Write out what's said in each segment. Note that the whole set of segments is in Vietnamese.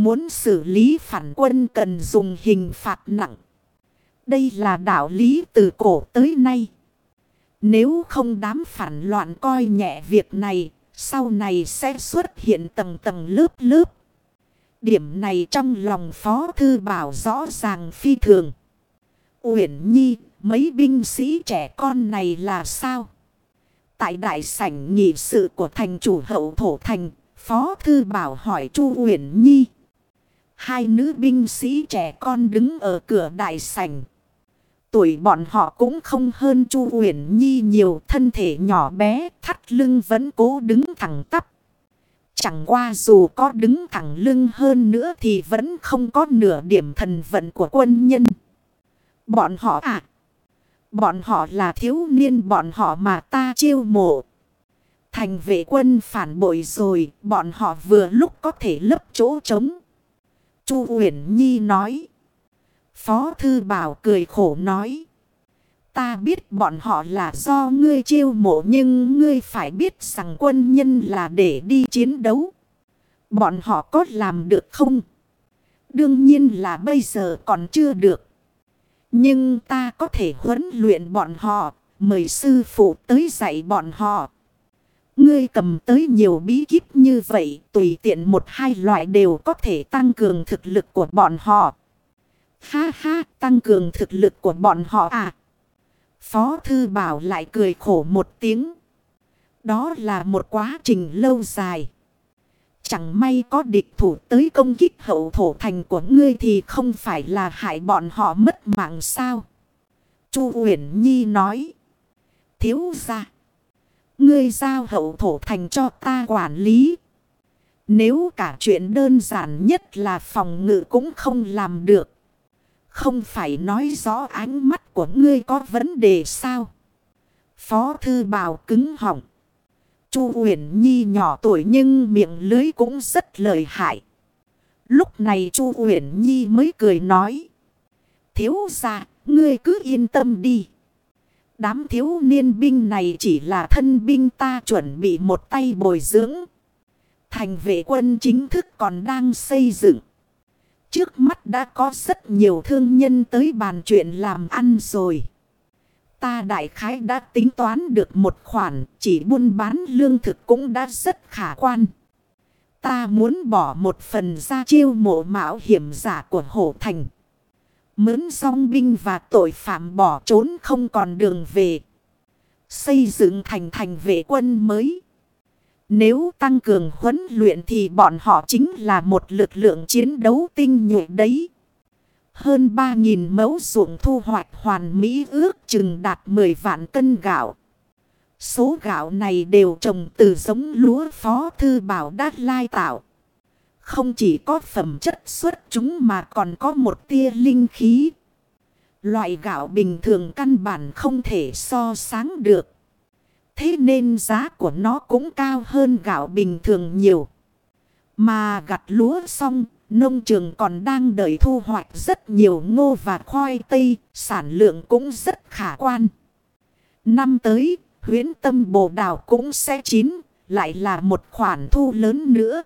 Muốn xử lý phản quân cần dùng hình phạt nặng. Đây là đạo lý từ cổ tới nay. Nếu không đám phản loạn coi nhẹ việc này, sau này sẽ xuất hiện tầng tầng lớp lớp. Điểm này trong lòng Phó Thư Bảo rõ ràng phi thường. Uyển Nhi, mấy binh sĩ trẻ con này là sao? Tại đại sảnh nghị sự của thành chủ hậu thổ thành, Phó Thư Bảo hỏi Chu Uyển Nhi. Hai nữ binh sĩ trẻ con đứng ở cửa đại sảnh. Tuổi bọn họ cũng không hơn Chu Uyển Nhi nhiều thân thể nhỏ bé, thắt lưng vẫn cố đứng thẳng tắp. Chẳng qua dù có đứng thẳng lưng hơn nữa thì vẫn không có nửa điểm thần vận của quân nhân. Bọn họ à? Bọn họ là thiếu niên bọn họ mà ta chiêu mộ. Thành vệ quân phản bội rồi, bọn họ vừa lúc có thể lấp chỗ trống. Chu Uyển Nhi nói. Phó Thư Bảo cười khổ nói. Ta biết bọn họ là do ngươi chiêu mộ nhưng ngươi phải biết rằng quân nhân là để đi chiến đấu. Bọn họ có làm được không? Đương nhiên là bây giờ còn chưa được. Nhưng ta có thể huấn luyện bọn họ, mời sư phụ tới dạy bọn họ. Ngươi cầm tới nhiều bí kíp như vậy, tùy tiện một hai loại đều có thể tăng cường thực lực của bọn họ. Ha ha, tăng cường thực lực của bọn họ à? Phó Thư Bảo lại cười khổ một tiếng. Đó là một quá trình lâu dài. Chẳng may có địch thủ tới công kích hậu thổ thành của ngươi thì không phải là hại bọn họ mất mạng sao. Chu Uyển Nhi nói. Thiếu ra. Ngươi giao hậu thổ thành cho ta quản lý. Nếu cả chuyện đơn giản nhất là phòng ngự cũng không làm được. Không phải nói rõ ánh mắt của ngươi có vấn đề sao? Phó thư bào cứng họng. Chu Uyển Nhi nhỏ tuổi nhưng miệng lưới cũng rất lợi hại. Lúc này Chu Uyển Nhi mới cười nói. Thiếu ra, ngươi cứ yên tâm đi. Đám thiếu niên binh này chỉ là thân binh ta chuẩn bị một tay bồi dưỡng. Thành vệ quân chính thức còn đang xây dựng. Trước mắt đã có rất nhiều thương nhân tới bàn chuyện làm ăn rồi. Ta đại khái đã tính toán được một khoản, chỉ buôn bán lương thực cũng đã rất khả quan. Ta muốn bỏ một phần ra chiêu mộ mạo hiểm giả của hổ thành. Mướn song binh và tội phạm bỏ trốn không còn đường về. Xây dựng thành thành vệ quân mới. Nếu tăng cường huấn luyện thì bọn họ chính là một lực lượng chiến đấu tinh nhuệ đấy. Hơn 3.000 mẫu ruộng thu hoạch hoàn mỹ ước chừng đạt 10 vạn cân gạo. Số gạo này đều trồng từ giống lúa phó thư bảo đát lai tạo. Không chỉ có phẩm chất xuất chúng mà còn có một tia linh khí. Loại gạo bình thường căn bản không thể so sáng được. Thế nên giá của nó cũng cao hơn gạo bình thường nhiều. Mà gặt lúa xong, nông trường còn đang đợi thu hoạch rất nhiều ngô và khoai tây, sản lượng cũng rất khả quan. Năm tới, huyến tâm bồ đào cũng sẽ chín, lại là một khoản thu lớn nữa.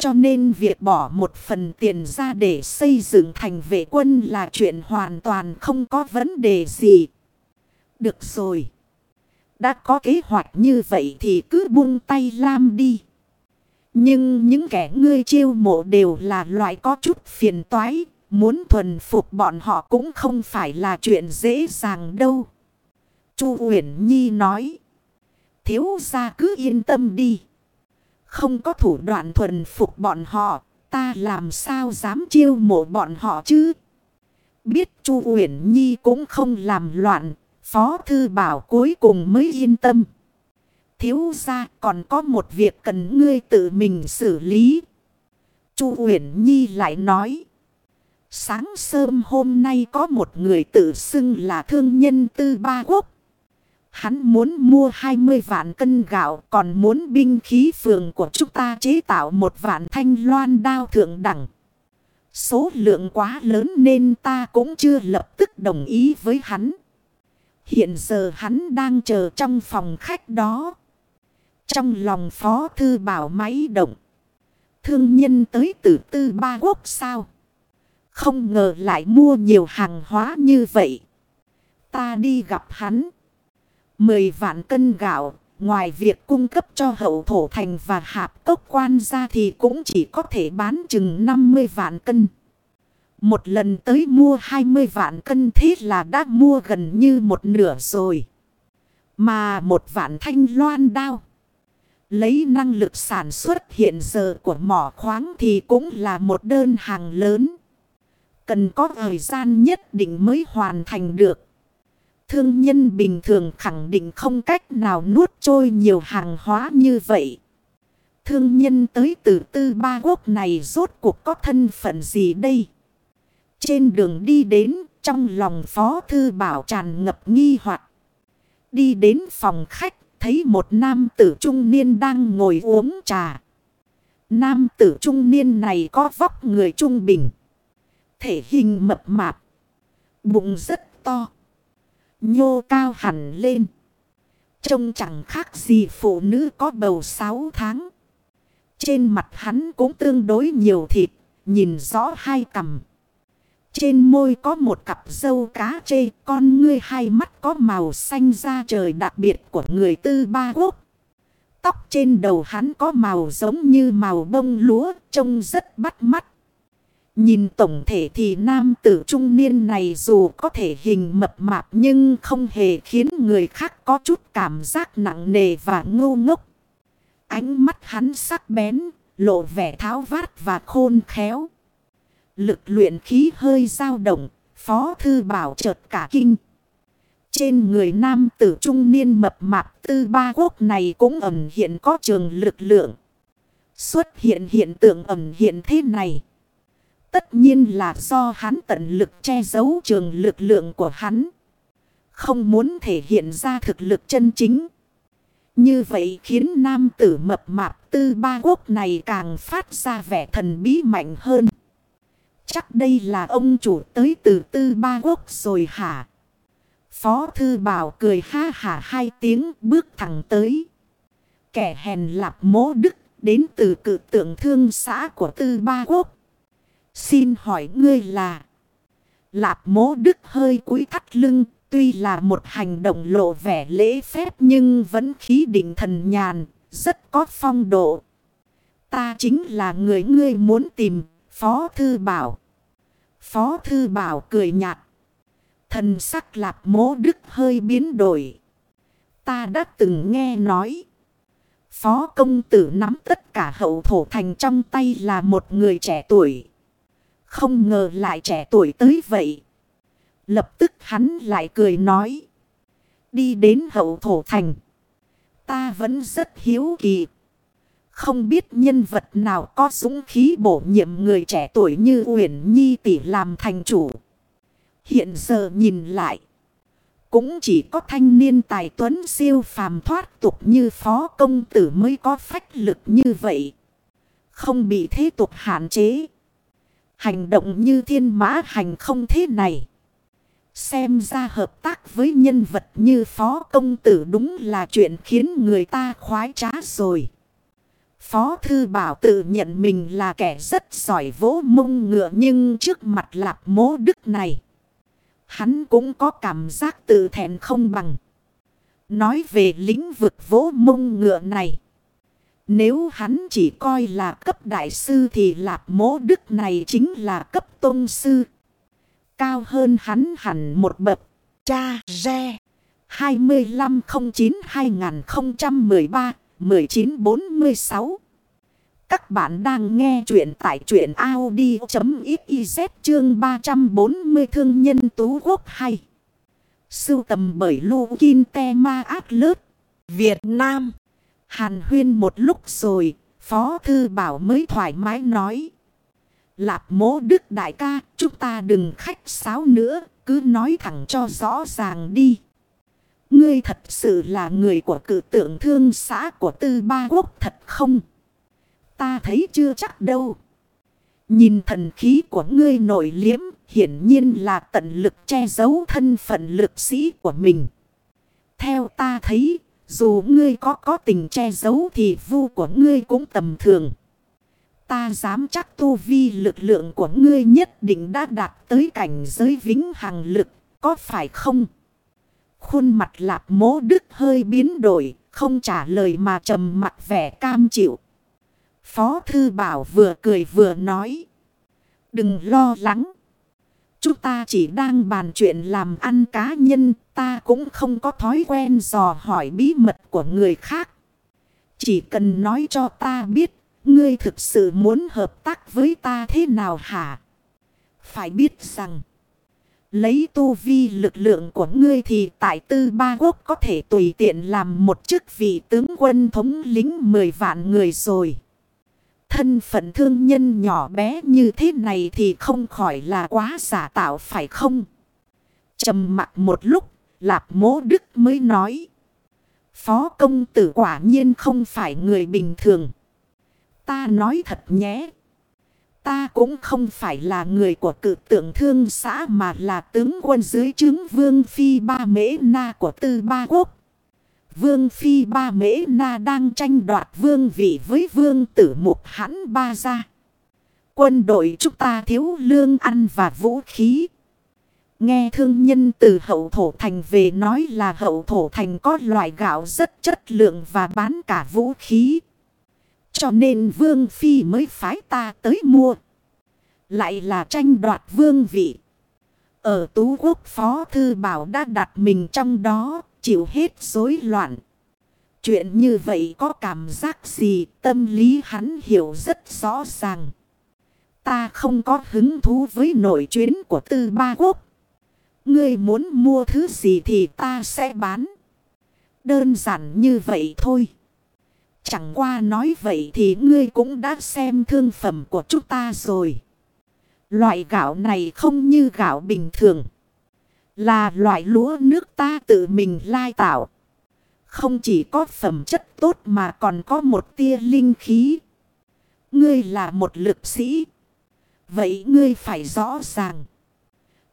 Cho nên việc bỏ một phần tiền ra để xây dựng thành vệ quân là chuyện hoàn toàn không có vấn đề gì. Được rồi. Đã có kế hoạch như vậy thì cứ buông tay lam đi. Nhưng những kẻ ngươi chiêu mộ đều là loại có chút phiền toái. Muốn thuần phục bọn họ cũng không phải là chuyện dễ dàng đâu. Chu Uyển Nhi nói. Thiếu ra cứ yên tâm đi. Không có thủ đoạn thuần phục bọn họ. Ta làm sao dám chiêu mộ bọn họ chứ? Biết Chu Uyển Nhi cũng không làm loạn. Phó Thư Bảo cuối cùng mới yên tâm. Thiếu ra còn có một việc cần ngươi tự mình xử lý. Chu Uyển Nhi lại nói. Sáng sớm hôm nay có một người tự xưng là thương nhân tư ba quốc. Hắn muốn mua 20 vạn cân gạo, còn muốn binh khí phường của chúng ta chế tạo một vạn thanh loan đao thượng đẳng. Số lượng quá lớn nên ta cũng chưa lập tức đồng ý với hắn. Hiện giờ hắn đang chờ trong phòng khách đó. Trong lòng phó thư bảo máy động. Thương nhân tới từ tư ba quốc sao? Không ngờ lại mua nhiều hàng hóa như vậy. Ta đi gặp hắn. Mười vạn cân gạo, ngoài việc cung cấp cho hậu thổ thành và hạp cốc quan ra thì cũng chỉ có thể bán chừng 50 vạn cân. Một lần tới mua 20 vạn cân thế là đã mua gần như một nửa rồi. Mà một vạn thanh loan đao. Lấy năng lực sản xuất hiện giờ của mỏ khoáng thì cũng là một đơn hàng lớn. Cần có thời gian nhất định mới hoàn thành được. Thương nhân bình thường khẳng định không cách nào nuốt trôi nhiều hàng hóa như vậy. Thương nhân tới từ tư ba quốc này rốt cuộc có thân phận gì đây? Trên đường đi đến, trong lòng Phó Thư Bảo tràn ngập nghi hoặc Đi đến phòng khách, thấy một nam tử trung niên đang ngồi uống trà. Nam tử trung niên này có vóc người trung bình. Thể hình mập mạp. Bụng rất to. Nhô cao hẳn lên. Trông chẳng khác gì phụ nữ có bầu 6 tháng. Trên mặt hắn cũng tương đối nhiều thịt. Nhìn rõ hai cằm. Trên môi có một cặp dâu cá chê, con ngươi hai mắt có màu xanh da trời đặc biệt của người tư ba quốc. Tóc trên đầu hắn có màu giống như màu bông lúa, trông rất bắt mắt. Nhìn tổng thể thì nam tử trung niên này dù có thể hình mập mạp nhưng không hề khiến người khác có chút cảm giác nặng nề và ngu ngốc. Ánh mắt hắn sắc bén, lộ vẻ tháo vát và khôn khéo. Lực luyện khí hơi dao động, phó thư bảo chợt cả kinh. Trên người nam tử trung niên mập mạp tư ba quốc này cũng ẩm hiện có trường lực lượng. Xuất hiện hiện tượng ẩm hiện thế này. Tất nhiên là do hắn tận lực che giấu trường lực lượng của hắn. Không muốn thể hiện ra thực lực chân chính. Như vậy khiến nam tử mập mạp tư ba quốc này càng phát ra vẻ thần bí mạnh hơn. Chắc đây là ông chủ tới từ tư ba quốc rồi hả? Phó thư bảo cười ha hả hai tiếng bước thẳng tới. Kẻ hèn lạp mố đức đến từ cự tượng thương xã của tư ba quốc. Xin hỏi ngươi là... Lạp mố đức hơi cúi thắt lưng. Tuy là một hành động lộ vẻ lễ phép nhưng vẫn khí định thần nhàn. Rất có phong độ. Ta chính là người ngươi muốn tìm. Phó Thư Bảo. Phó Thư Bảo cười nhạt. Thần sắc lạp mố đức hơi biến đổi. Ta đã từng nghe nói. Phó công tử nắm tất cả hậu thổ thành trong tay là một người trẻ tuổi. Không ngờ lại trẻ tuổi tới vậy. Lập tức hắn lại cười nói. Đi đến hậu thổ thành. Ta vẫn rất hiếu kỳ. Không biết nhân vật nào có dũng khí bổ nhiệm người trẻ tuổi như Uyển Nhi tỷ làm thành chủ. Hiện giờ nhìn lại. Cũng chỉ có thanh niên tài tuấn siêu phàm thoát tục như phó công tử mới có phách lực như vậy. Không bị thế tục hạn chế. Hành động như thiên mã hành không thế này. Xem ra hợp tác với nhân vật như phó công tử đúng là chuyện khiến người ta khoái trá rồi. Phó Thư Bảo tự nhận mình là kẻ rất giỏi vỗ mông ngựa nhưng trước mặt lạp mố đức này. Hắn cũng có cảm giác tự thẹn không bằng. Nói về lĩnh vực vỗ mông ngựa này. Nếu hắn chỉ coi là cấp đại sư thì lạp mố đức này chính là cấp tôn sư. Cao hơn hắn hẳn một bậc. Cha Re 2509-2013-1946 Các bạn đang nghe chuyện tại chuyện Audi.xyz chương 340 thương nhân tú quốc hay. Sưu tầm bởi lu Kinh Te Ma Át Lớt, Việt Nam. Hàn huyên một lúc rồi, Phó Thư Bảo mới thoải mái nói. Lạp mố đức đại ca, chúng ta đừng khách sáo nữa, cứ nói thẳng cho rõ ràng đi. Ngươi thật sự là người của cử tượng thương xã của tư ba quốc thật không? Ta thấy chưa chắc đâu. Nhìn thần khí của ngươi nổi liếm, hiển nhiên là tận lực che giấu thân phận lực sĩ của mình. Theo ta thấy, dù ngươi có có tình che giấu thì vu của ngươi cũng tầm thường. Ta dám chắc tu vi lực lượng của ngươi nhất định đã đạt tới cảnh giới vĩnh hằng lực, có phải không? Khuôn mặt lạp mố đức hơi biến đổi, không trả lời mà trầm mặt vẻ cam chịu. Phó Thư Bảo vừa cười vừa nói. Đừng lo lắng. Chúng ta chỉ đang bàn chuyện làm ăn cá nhân, ta cũng không có thói quen dò hỏi bí mật của người khác. Chỉ cần nói cho ta biết, ngươi thực sự muốn hợp tác với ta thế nào hả? Phải biết rằng, lấy tu vi lực lượng của ngươi thì tại tư ba quốc có thể tùy tiện làm một chức vị tướng quân thống lính 10 vạn người rồi. Thân phận thương nhân nhỏ bé như thế này thì không khỏi là quá giả tạo phải không? trầm mặt một lúc, Lạp mố đức mới nói. Phó công tử quả nhiên không phải người bình thường. Ta nói thật nhé. Ta cũng không phải là người của cự tượng thương xã mà là tướng quân dưới chứng vương phi ba mễ na của tư ba quốc. Vương Phi Ba Mễ Na đang tranh đoạt vương vị với vương tử mục hãn ba gia. Quân đội chúng ta thiếu lương ăn và vũ khí. Nghe thương nhân từ hậu thổ thành về nói là hậu thổ thành có loại gạo rất chất lượng và bán cả vũ khí. Cho nên vương phi mới phái ta tới mua. Lại là tranh đoạt vương vị. Ở Tú Quốc Phó Thư Bảo đã đặt mình trong đó chịu hết rối loạn. Chuyện như vậy có cảm giác gì tâm lý hắn hiểu rất rõ ràng. Ta không có hứng thú với nội chuyến của tư ba quốc. Ngươi muốn mua thứ gì thì ta sẽ bán. Đơn giản như vậy thôi. Chẳng qua nói vậy thì ngươi cũng đã xem thương phẩm của chúng ta rồi. Loại gạo này không như gạo bình thường. Là loại lúa nước ta tự mình lai tạo. Không chỉ có phẩm chất tốt mà còn có một tia linh khí. Ngươi là một lực sĩ. Vậy ngươi phải rõ ràng.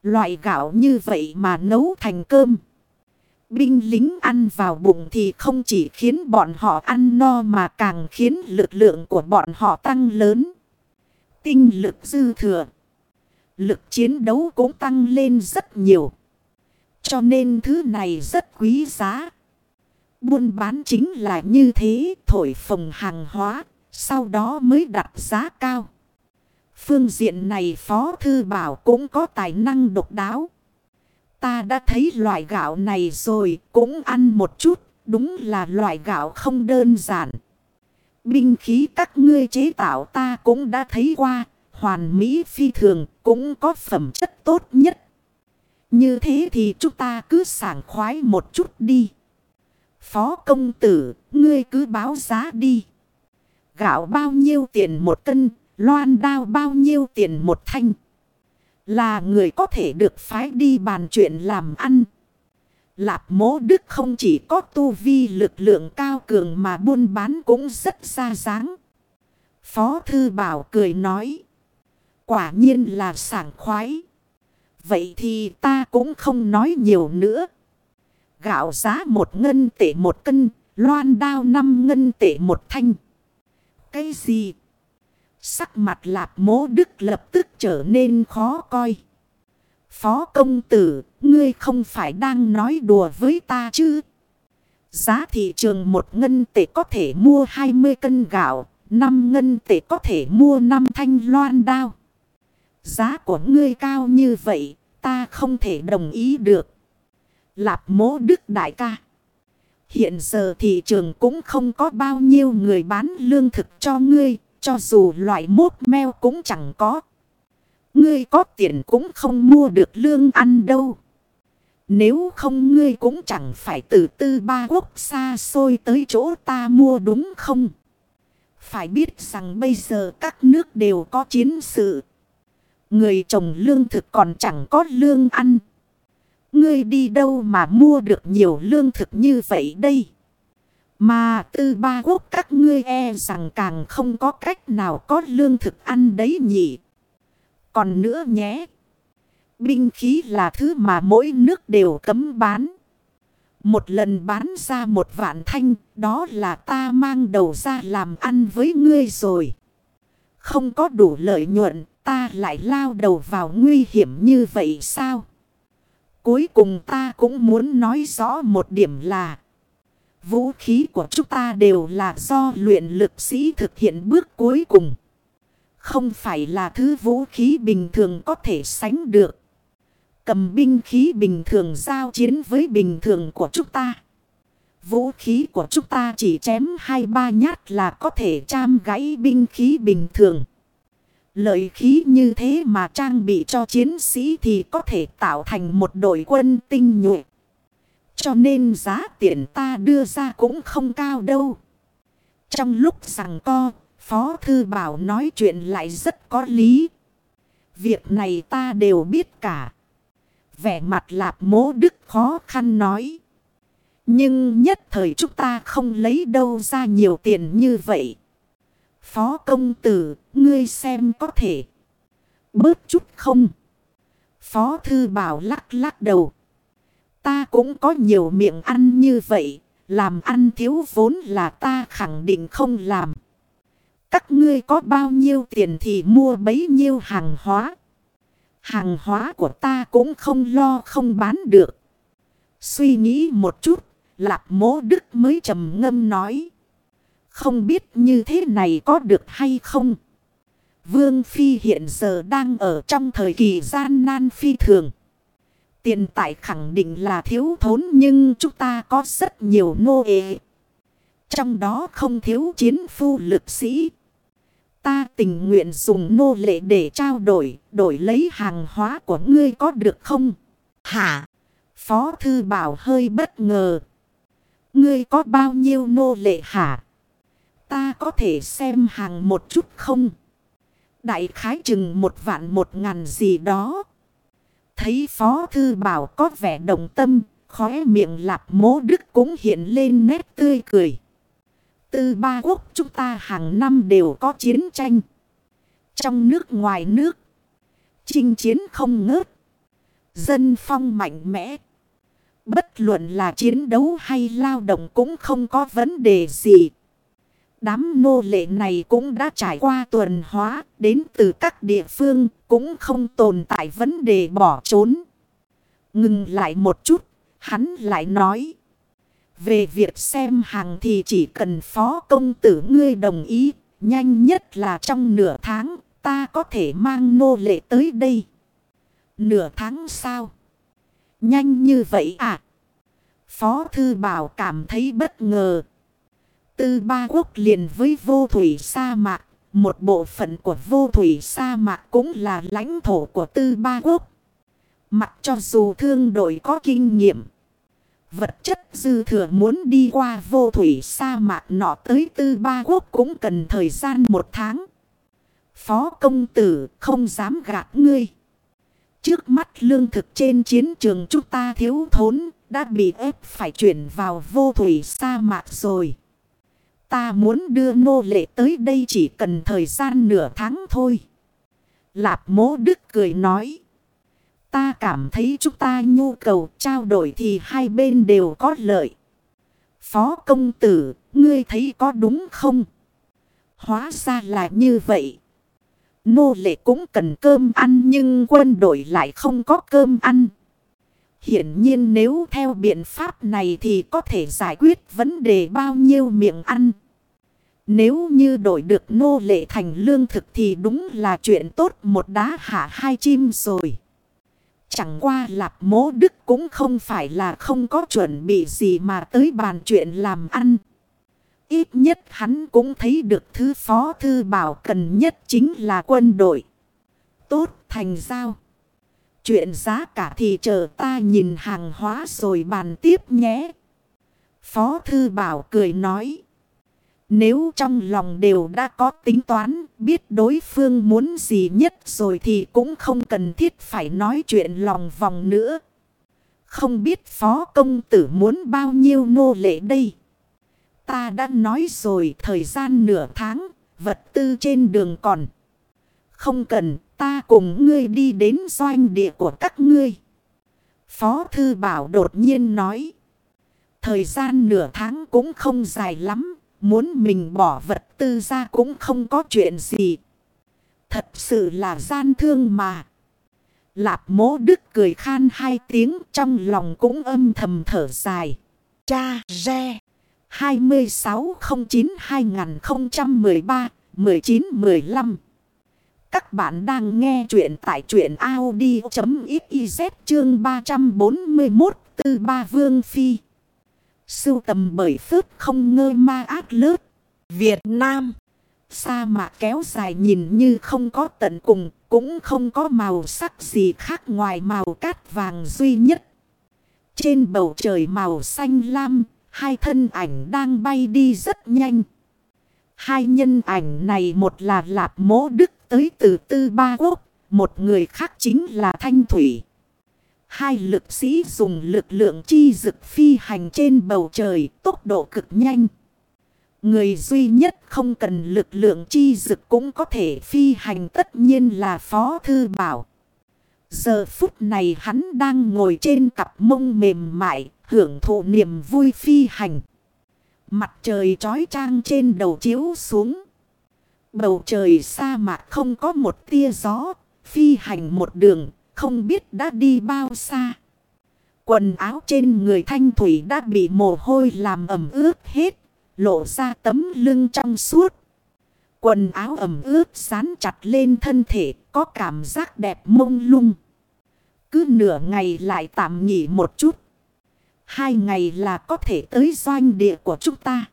Loại gạo như vậy mà nấu thành cơm. Binh lính ăn vào bụng thì không chỉ khiến bọn họ ăn no mà càng khiến lực lượng của bọn họ tăng lớn. Tinh lực dư thừa. Lực chiến đấu cũng tăng lên rất nhiều. Cho nên thứ này rất quý giá. Buôn bán chính là như thế, thổi phồng hàng hóa, sau đó mới đặt giá cao. Phương diện này Phó Thư Bảo cũng có tài năng độc đáo. Ta đã thấy loại gạo này rồi, cũng ăn một chút, đúng là loại gạo không đơn giản. Binh khí các ngươi chế tạo ta cũng đã thấy qua, hoàn mỹ phi thường, cũng có phẩm chất tốt nhất. Như thế thì chúng ta cứ sảng khoái một chút đi. Phó công tử, ngươi cứ báo giá đi. Gạo bao nhiêu tiền một cân, loan đao bao nhiêu tiền một thanh. Là người có thể được phái đi bàn chuyện làm ăn. Lạp mố đức không chỉ có tu vi lực lượng cao cường mà buôn bán cũng rất xa dáng. Phó thư bảo cười nói. Quả nhiên là sảng khoái. Vậy thì ta cũng không nói nhiều nữa. Gạo giá một ngân tệ một cân, loan đao năm ngân tệ một thanh. Cái gì? Sắc mặt lạp mố đức lập tức trở nên khó coi. Phó công tử, ngươi không phải đang nói đùa với ta chứ? Giá thị trường một ngân tệ có thể mua 20 cân gạo, 5 ngân tệ có thể mua 5 thanh loan đao. Giá của ngươi cao như vậy, ta không thể đồng ý được. Lạp mố đức đại ca. Hiện giờ thị trường cũng không có bao nhiêu người bán lương thực cho ngươi, cho dù loại mốt meo cũng chẳng có. Ngươi có tiền cũng không mua được lương ăn đâu. Nếu không ngươi cũng chẳng phải từ tư ba quốc xa xôi tới chỗ ta mua đúng không? Phải biết rằng bây giờ các nước đều có chiến sự. Người trồng lương thực còn chẳng có lương ăn. Ngươi đi đâu mà mua được nhiều lương thực như vậy đây? Mà tư ba quốc các ngươi e rằng càng không có cách nào có lương thực ăn đấy nhỉ. Còn nữa nhé. Binh khí là thứ mà mỗi nước đều cấm bán. Một lần bán ra một vạn thanh, đó là ta mang đầu ra làm ăn với ngươi rồi. Không có đủ lợi nhuận, ta lại lao đầu vào nguy hiểm như vậy sao? Cuối cùng ta cũng muốn nói rõ một điểm là, Vũ khí của chúng ta đều là do luyện lực sĩ thực hiện bước cuối cùng. Không phải là thứ vũ khí bình thường có thể sánh được. Cầm binh khí bình thường giao chiến với bình thường của chúng ta. Vũ khí của chúng ta chỉ chém hai ba nhát là có thể cham gãy binh khí bình thường. Lợi khí như thế mà trang bị cho chiến sĩ thì có thể tạo thành một đội quân tinh nhuệ. Cho nên giá tiền ta đưa ra cũng không cao đâu. Trong lúc rằng co, Phó Thư Bảo nói chuyện lại rất có lý. Việc này ta đều biết cả. Vẻ mặt lạp mố đức khó khăn nói. Nhưng nhất thời chúng ta không lấy đâu ra nhiều tiền như vậy. Phó công tử, ngươi xem có thể. Bớt chút không? Phó thư bảo lắc lắc đầu. Ta cũng có nhiều miệng ăn như vậy. Làm ăn thiếu vốn là ta khẳng định không làm. Các ngươi có bao nhiêu tiền thì mua bấy nhiêu hàng hóa. Hàng hóa của ta cũng không lo không bán được. Suy nghĩ một chút, Lạp mố đức mới trầm ngâm nói. Không biết như thế này có được hay không? Vương Phi hiện giờ đang ở trong thời kỳ gian nan phi thường. Tiền tài khẳng định là thiếu thốn nhưng chúng ta có rất nhiều nô ệ. Trong đó không thiếu chiến phu lực sĩ. Ta tình nguyện dùng nô lệ để trao đổi, đổi lấy hàng hóa của ngươi có được không? Hả? Phó Thư Bảo hơi bất ngờ. Ngươi có bao nhiêu nô lệ hả? Ta có thể xem hàng một chút không? Đại khái chừng một vạn một ngàn gì đó. Thấy Phó Thư Bảo có vẻ đồng tâm, khóe miệng lạp mố đức cũng hiện lên nét tươi cười. Từ ba quốc chúng ta hàng năm đều có chiến tranh. Trong nước ngoài nước. Chinh chiến không ngớt. Dân phong mạnh mẽ. Bất luận là chiến đấu hay lao động cũng không có vấn đề gì. Đám nô lệ này cũng đã trải qua tuần hóa đến từ các địa phương cũng không tồn tại vấn đề bỏ trốn. Ngừng lại một chút, hắn lại nói. Về việc xem hàng thì chỉ cần phó công tử ngươi đồng ý, nhanh nhất là trong nửa tháng ta có thể mang nô lệ tới đây. Nửa tháng sau? Nhanh như vậy à? Phó Thư Bảo cảm thấy bất ngờ. Tư ba quốc liền với vô thủy sa mạc. Một bộ phận của vô thủy sa mạc cũng là lãnh thổ của tư ba quốc. Mặc cho dù thương đội có kinh nghiệm. Vật chất dư thừa muốn đi qua vô thủy sa mạc nọ tới tư ba quốc cũng cần thời gian một tháng. Phó công tử không dám gạt ngươi. Trước mắt lương thực trên chiến trường chúng ta thiếu thốn, đã bị ép phải chuyển vào vô thủy sa mạc rồi. Ta muốn đưa nô lệ tới đây chỉ cần thời gian nửa tháng thôi. Lạp mố đức cười nói. Ta cảm thấy chúng ta nhu cầu trao đổi thì hai bên đều có lợi. Phó công tử, ngươi thấy có đúng không? Hóa ra là như vậy. Nô lệ cũng cần cơm ăn nhưng quân đội lại không có cơm ăn. Hiển nhiên nếu theo biện pháp này thì có thể giải quyết vấn đề bao nhiêu miệng ăn. Nếu như đổi được nô lệ thành lương thực thì đúng là chuyện tốt một đá hạ hai chim rồi. Chẳng qua lạp mố đức cũng không phải là không có chuẩn bị gì mà tới bàn chuyện làm ăn. Ít nhất hắn cũng thấy được thứ phó thư bảo cần nhất chính là quân đội. Tốt thành giao. Chuyện giá cả thì chờ ta nhìn hàng hóa rồi bàn tiếp nhé. Phó thư bảo cười nói. Nếu trong lòng đều đã có tính toán, biết đối phương muốn gì nhất rồi thì cũng không cần thiết phải nói chuyện lòng vòng nữa. Không biết phó công tử muốn bao nhiêu nô lệ đây. Ta đã nói rồi thời gian nửa tháng, vật tư trên đường còn. Không cần, ta cùng ngươi đi đến doanh địa của các ngươi. Phó Thư Bảo đột nhiên nói. Thời gian nửa tháng cũng không dài lắm, muốn mình bỏ vật tư ra cũng không có chuyện gì. Thật sự là gian thương mà. Lạp mố đức cười khan hai tiếng trong lòng cũng âm thầm thở dài. Cha Re 2609-2013-1915 Các bạn đang nghe chuyện tại chuyện Audi.xyz chương 341 từ ba vương phi. Sưu tầm bởi phước không ngơ ma ác lớp. Việt Nam. Sa mạc kéo dài nhìn như không có tận cùng, cũng không có màu sắc gì khác ngoài màu cát vàng duy nhất. Trên bầu trời màu xanh lam, hai thân ảnh đang bay đi rất nhanh. Hai nhân ảnh này một là Lạp Mố Đức tới từ Tư Ba Quốc, một người khác chính là Thanh Thủy. Hai lực sĩ dùng lực lượng chi dực phi hành trên bầu trời tốc độ cực nhanh. Người duy nhất không cần lực lượng chi dực cũng có thể phi hành tất nhiên là Phó Thư Bảo. Giờ phút này hắn đang ngồi trên cặp mông mềm mại, hưởng thụ niềm vui phi hành. Mặt trời trói trang trên đầu chiếu xuống. Bầu trời sa mạc không có một tia gió, phi hành một đường, không biết đã đi bao xa. Quần áo trên người thanh thủy đã bị mồ hôi làm ẩm ướt hết, lộ ra tấm lưng trong suốt. Quần áo ẩm ướt sán chặt lên thân thể, có cảm giác đẹp mông lung. Cứ nửa ngày lại tạm nghỉ một chút. Hai ngày là có thể tới doanh địa của chúng ta.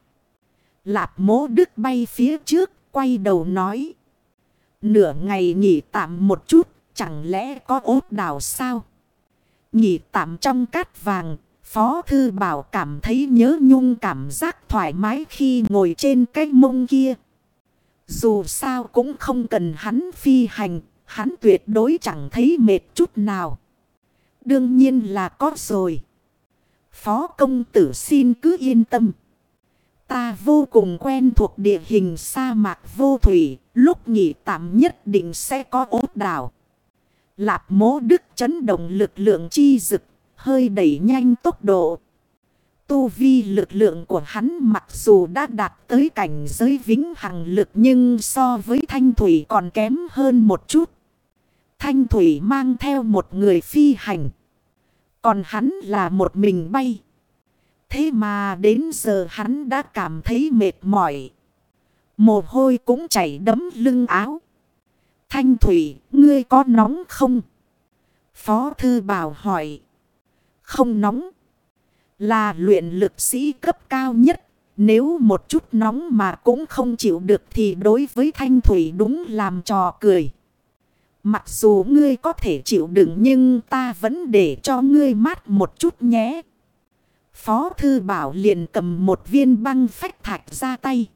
Lạp mố đức bay phía trước, quay đầu nói. Nửa ngày nghỉ tạm một chút, chẳng lẽ có ốt đảo sao? Nghỉ tạm trong cát vàng, Phó Thư Bảo cảm thấy nhớ nhung cảm giác thoải mái khi ngồi trên cái mông kia. Dù sao cũng không cần hắn phi hành, hắn tuyệt đối chẳng thấy mệt chút nào. Đương nhiên là có rồi. Phó công tử xin cứ yên tâm. Ta vô cùng quen thuộc địa hình sa mạc vô thủy, lúc nghỉ tạm nhất định sẽ có ốt đảo. Lạp mố đức chấn động lực lượng chi dực, hơi đẩy nhanh tốc độ. Tu vi lực lượng của hắn mặc dù đã đạt tới cảnh giới vĩnh hằng lực nhưng so với thanh thủy còn kém hơn một chút. Thanh thủy mang theo một người phi hành. Còn hắn là một mình bay. Thế mà đến giờ hắn đã cảm thấy mệt mỏi. Mồ hôi cũng chảy đấm lưng áo. Thanh Thủy, ngươi có nóng không? Phó Thư Bảo hỏi. Không nóng. Là luyện lực sĩ cấp cao nhất. Nếu một chút nóng mà cũng không chịu được thì đối với Thanh Thủy đúng làm trò cười. Mặc dù ngươi có thể chịu đựng nhưng ta vẫn để cho ngươi mát một chút nhé. Phó Thư Bảo liền cầm một viên băng phách thạch ra tay.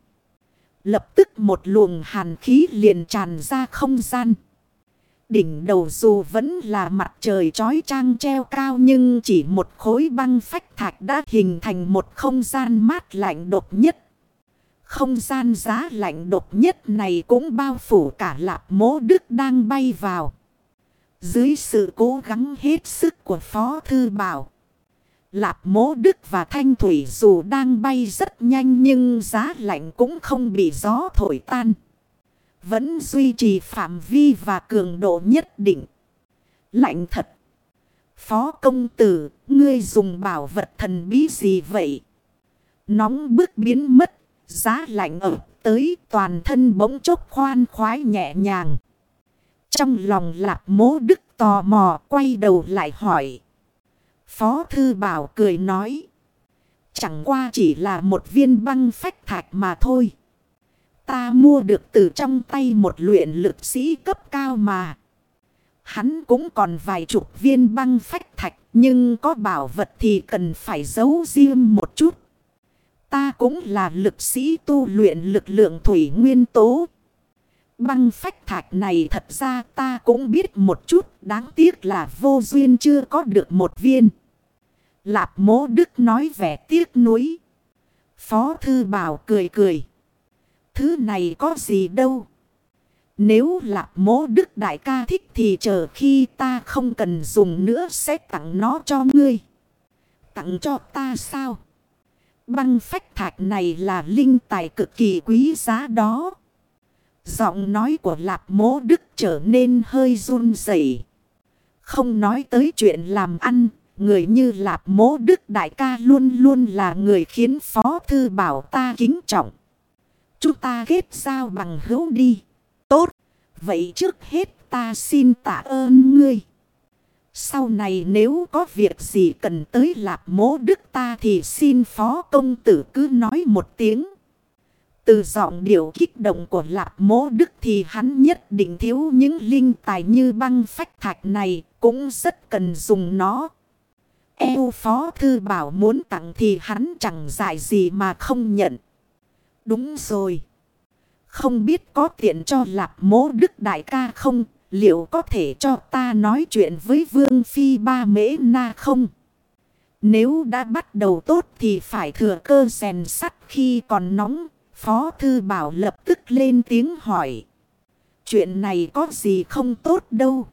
Lập tức một luồng hàn khí liền tràn ra không gian. Đỉnh đầu dù vẫn là mặt trời trói trang treo cao nhưng chỉ một khối băng phách thạch đã hình thành một không gian mát lạnh độc nhất. Không gian giá lạnh độc nhất này cũng bao phủ cả lạp mố đức đang bay vào. Dưới sự cố gắng hết sức của Phó Thư Bảo. Lạp mố đức và thanh thủy dù đang bay rất nhanh nhưng giá lạnh cũng không bị gió thổi tan. Vẫn duy trì phạm vi và cường độ nhất định. Lạnh thật. Phó công tử, ngươi dùng bảo vật thần bí gì vậy? Nóng bước biến mất, giá lạnh ở tới toàn thân bỗng chốc khoan khoái nhẹ nhàng. Trong lòng lạp mố đức tò mò quay đầu lại hỏi. Phó Thư Bảo cười nói. Chẳng qua chỉ là một viên băng phách thạch mà thôi. Ta mua được từ trong tay một luyện lực sĩ cấp cao mà. Hắn cũng còn vài chục viên băng phách thạch. Nhưng có bảo vật thì cần phải giấu riêng một chút. Ta cũng là lực sĩ tu luyện lực lượng thủy nguyên tố. Băng phách thạch này thật ra ta cũng biết một chút. Đáng tiếc là vô duyên chưa có được một viên. Lạp mố đức nói vẻ tiếc nuối. Phó thư bảo cười cười. Thứ này có gì đâu. Nếu lạp mố đức đại ca thích thì chờ khi ta không cần dùng nữa sẽ tặng nó cho ngươi. Tặng cho ta sao? Băng phách thạch này là linh tài cực kỳ quý giá đó. Giọng nói của Lạp Mố Đức trở nên hơi run rẩy. Không nói tới chuyện làm ăn, người như Lạp Mố Đức đại ca luôn luôn là người khiến Phó Thư Bảo ta kính trọng. Chúng ta kết giao bằng hữu đi. Tốt, vậy trước hết ta xin tạ ơn ngươi. Sau này nếu có việc gì cần tới Lạp Mố Đức ta thì xin Phó Công Tử cứ nói một tiếng. Từ giọng điệu kích động của lạp mố đức thì hắn nhất định thiếu những linh tài như băng phách thạch này cũng rất cần dùng nó. Eo phó thư bảo muốn tặng thì hắn chẳng giải gì mà không nhận. Đúng rồi. Không biết có tiện cho lạp mố đức đại ca không? Liệu có thể cho ta nói chuyện với vương phi ba mễ na không? Nếu đã bắt đầu tốt thì phải thừa cơ rèn sắt khi còn nóng Phó Thư Bảo lập tức lên tiếng hỏi. Chuyện này có gì không tốt đâu.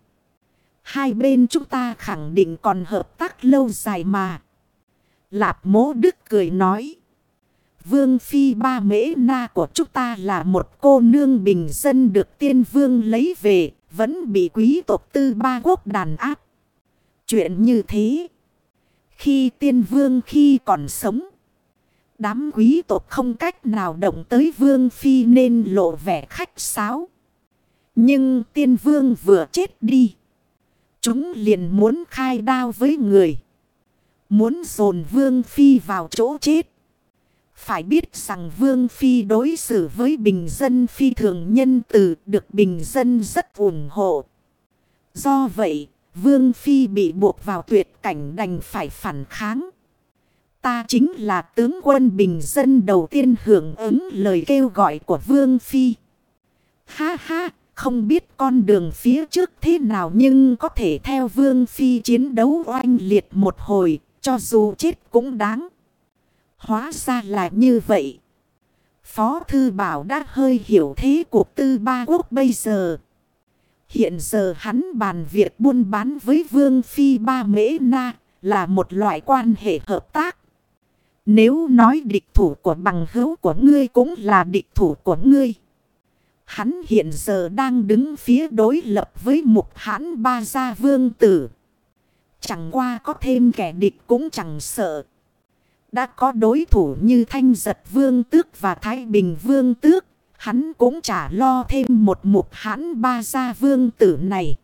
Hai bên chúng ta khẳng định còn hợp tác lâu dài mà. Lạp mố đức cười nói. Vương phi ba mễ na của chúng ta là một cô nương bình dân được tiên vương lấy về. Vẫn bị quý tộc tư ba quốc đàn áp. Chuyện như thế. Khi tiên vương khi còn sống. Đám quý tộc không cách nào động tới vương phi nên lộ vẻ khách sáo. Nhưng tiên vương vừa chết đi. Chúng liền muốn khai đao với người. Muốn dồn vương phi vào chỗ chết. Phải biết rằng vương phi đối xử với bình dân phi thường nhân từ được bình dân rất ủng hộ. Do vậy, vương phi bị buộc vào tuyệt cảnh đành phải phản kháng. Ta chính là tướng quân bình dân đầu tiên hưởng ứng lời kêu gọi của Vương Phi. Ha ha, không biết con đường phía trước thế nào nhưng có thể theo Vương Phi chiến đấu oanh liệt một hồi, cho dù chết cũng đáng. Hóa ra là như vậy. Phó Thư Bảo đã hơi hiểu thế cuộc tư ba quốc bây giờ. Hiện giờ hắn bàn việc buôn bán với Vương Phi Ba Mễ Na là một loại quan hệ hợp tác. Nếu nói địch thủ của bằng hữu của ngươi cũng là địch thủ của ngươi. Hắn hiện giờ đang đứng phía đối lập với mục hãn ba gia vương tử. Chẳng qua có thêm kẻ địch cũng chẳng sợ. Đã có đối thủ như Thanh Giật Vương Tước và Thái Bình Vương Tước. Hắn cũng chả lo thêm một mục hãn ba gia vương tử này.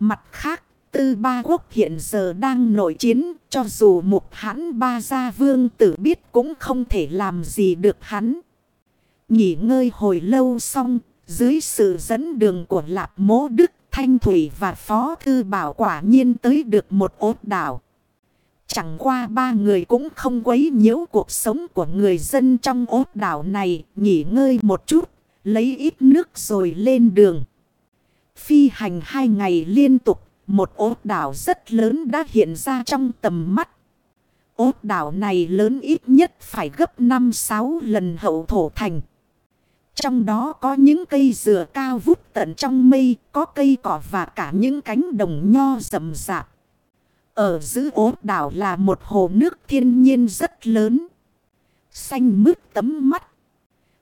Mặt khác tư ba quốc hiện giờ đang nổi chiến, cho dù mục hãn ba gia vương tử biết cũng không thể làm gì được hắn. Nghỉ ngơi hồi lâu xong, dưới sự dẫn đường của Lạp Mố Đức, Thanh Thủy và Phó Thư Bảo quả nhiên tới được một ốt đảo. Chẳng qua ba người cũng không quấy nhiễu cuộc sống của người dân trong ốt đảo này, nghỉ ngơi một chút, lấy ít nước rồi lên đường. Phi hành hai ngày liên tục một ốt đảo rất lớn đã hiện ra trong tầm mắt. Ốt đảo này lớn ít nhất phải gấp 5-6 lần hậu thổ thành. Trong đó có những cây dừa cao vút tận trong mây, có cây cỏ và cả những cánh đồng nho rậm rạp. Ở giữa ốp đảo là một hồ nước thiên nhiên rất lớn. Xanh mướt tấm mắt.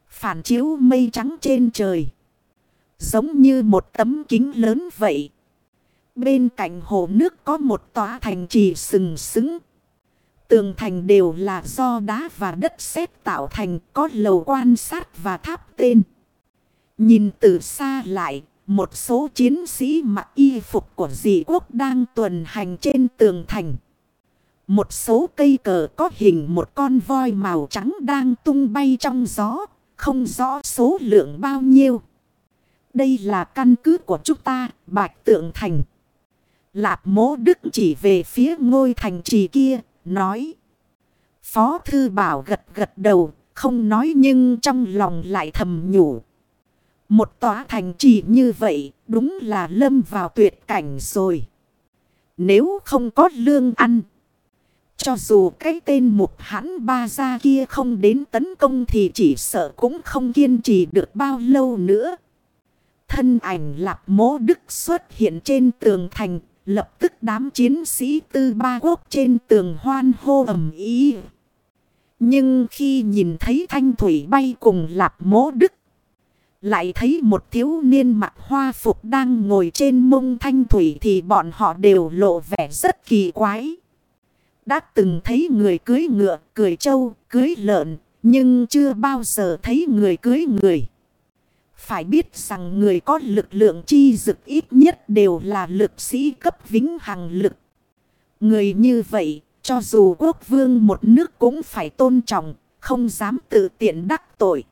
Phản chiếu mây trắng trên trời. Giống như một tấm kính lớn vậy. Bên cạnh hồ nước có một tòa thành trì sừng sững. Tường thành đều là do đá và đất sét tạo thành có lầu quan sát và tháp tên. Nhìn từ xa lại, một số chiến sĩ mặc y phục của dị quốc đang tuần hành trên tường thành. Một số cây cờ có hình một con voi màu trắng đang tung bay trong gió, không rõ số lượng bao nhiêu. Đây là căn cứ của chúng ta, Bạch Tượng Thành. Lạp mố đức chỉ về phía ngôi thành trì kia, nói. Phó thư bảo gật gật đầu, không nói nhưng trong lòng lại thầm nhủ. Một tòa thành trì như vậy, đúng là lâm vào tuyệt cảnh rồi. Nếu không có lương ăn. Cho dù cái tên mục hãn ba gia kia không đến tấn công thì chỉ sợ cũng không kiên trì được bao lâu nữa. Thân ảnh lạp mố đức xuất hiện trên tường thành Lập tức đám chiến sĩ tư ba quốc trên tường hoan hô ầm ý. Nhưng khi nhìn thấy thanh thủy bay cùng lạp mố đức. Lại thấy một thiếu niên mặc hoa phục đang ngồi trên mông thanh thủy thì bọn họ đều lộ vẻ rất kỳ quái. Đã từng thấy người cưới ngựa, cười trâu, cưới lợn, nhưng chưa bao giờ thấy người cưới người. Phải biết rằng người có lực lượng chi dực ít nhất đều là lực sĩ cấp vĩnh hằng lực. Người như vậy, cho dù quốc vương một nước cũng phải tôn trọng, không dám tự tiện đắc tội.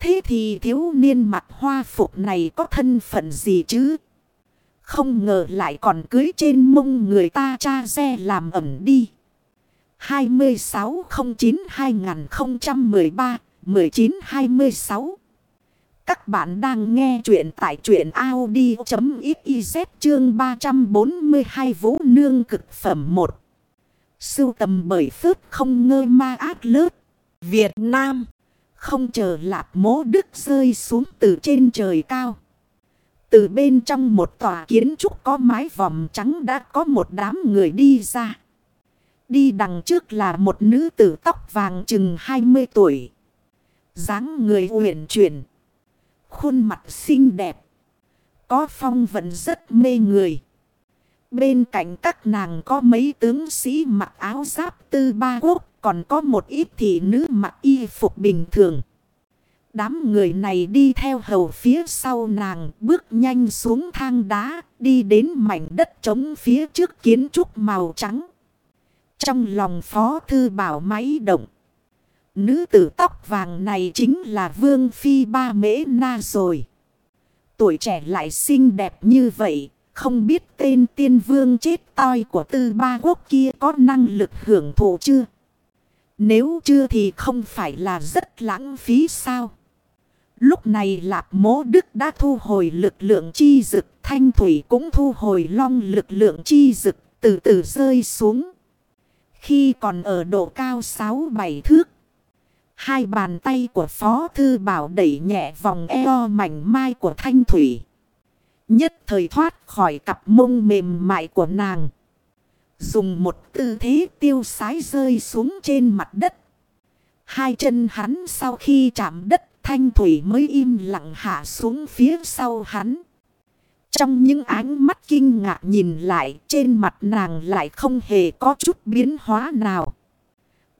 Thế thì thiếu niên mặt hoa phục này có thân phận gì chứ? Không ngờ lại còn cưới trên mông người ta cha xe làm ẩm đi. 2609-2013-1926 các bạn đang nghe chuyện tại chuyện Audi.xyz chương 342 Vũ Nương cực phẩm 1 Sưu tầm bởi phước không ngơ ma ác lớp, Việt Nam Không chờ lạp mố đức rơi xuống từ trên trời cao Từ bên trong một tòa kiến trúc có mái vòm trắng đã có một đám người đi ra Đi đằng trước là một nữ tử tóc vàng chừng 20 tuổi. dáng người uyển chuyển. Khuôn mặt xinh đẹp. Có phong vận rất mê người. Bên cạnh các nàng có mấy tướng sĩ mặc áo giáp tư ba quốc. Còn có một ít thị nữ mặc y phục bình thường. Đám người này đi theo hầu phía sau nàng, bước nhanh xuống thang đá. Đi đến mảnh đất trống phía trước kiến trúc màu trắng. Trong lòng phó thư bảo máy động. Nữ tử tóc vàng này chính là Vương Phi Ba Mễ Na rồi. Tuổi trẻ lại xinh đẹp như vậy. Không biết tên tiên vương chết toi của tư ba quốc kia có năng lực hưởng thụ chưa? Nếu chưa thì không phải là rất lãng phí sao? Lúc này Lạp Mố Đức đã thu hồi lực lượng chi dực. Thanh Thủy cũng thu hồi long lực lượng chi dực, từ từ rơi xuống. Khi còn ở độ cao 6-7 thước. Hai bàn tay của Phó Thư Bảo đẩy nhẹ vòng eo mảnh mai của Thanh Thủy. Nhất thời thoát khỏi cặp mông mềm mại của nàng. Dùng một tư thế tiêu sái rơi xuống trên mặt đất. Hai chân hắn sau khi chạm đất, Thanh Thủy mới im lặng hạ xuống phía sau hắn. Trong những ánh mắt kinh ngạc nhìn lại, trên mặt nàng lại không hề có chút biến hóa nào.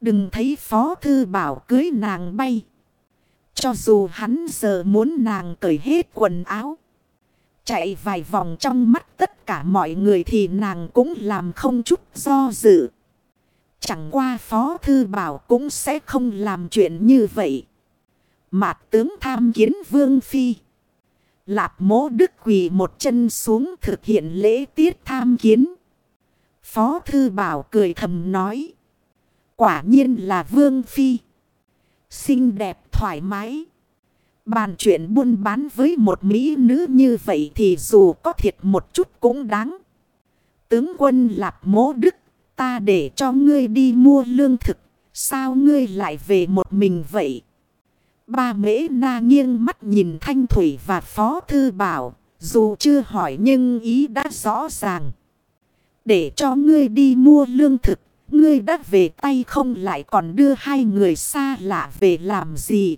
Đừng thấy Phó Thư Bảo cưới nàng bay. Cho dù hắn giờ muốn nàng cởi hết quần áo. Chạy vài vòng trong mắt tất cả mọi người thì nàng cũng làm không chút do dự. Chẳng qua Phó Thư Bảo cũng sẽ không làm chuyện như vậy. Mạc tướng tham kiến Vương Phi. Lạp mố đức quỳ một chân xuống thực hiện lễ tiết tham kiến. Phó thư bảo cười thầm nói. Quả nhiên là vương phi. Xinh đẹp thoải mái. Bàn chuyện buôn bán với một mỹ nữ như vậy thì dù có thiệt một chút cũng đáng. Tướng quân lạp mố đức, ta để cho ngươi đi mua lương thực, sao ngươi lại về một mình vậy? Ba mễ na nghiêng mắt nhìn Thanh Thủy và Phó Thư Bảo. Dù chưa hỏi nhưng ý đã rõ ràng. Để cho ngươi đi mua lương thực. Ngươi đã về tay không lại còn đưa hai người xa lạ về làm gì.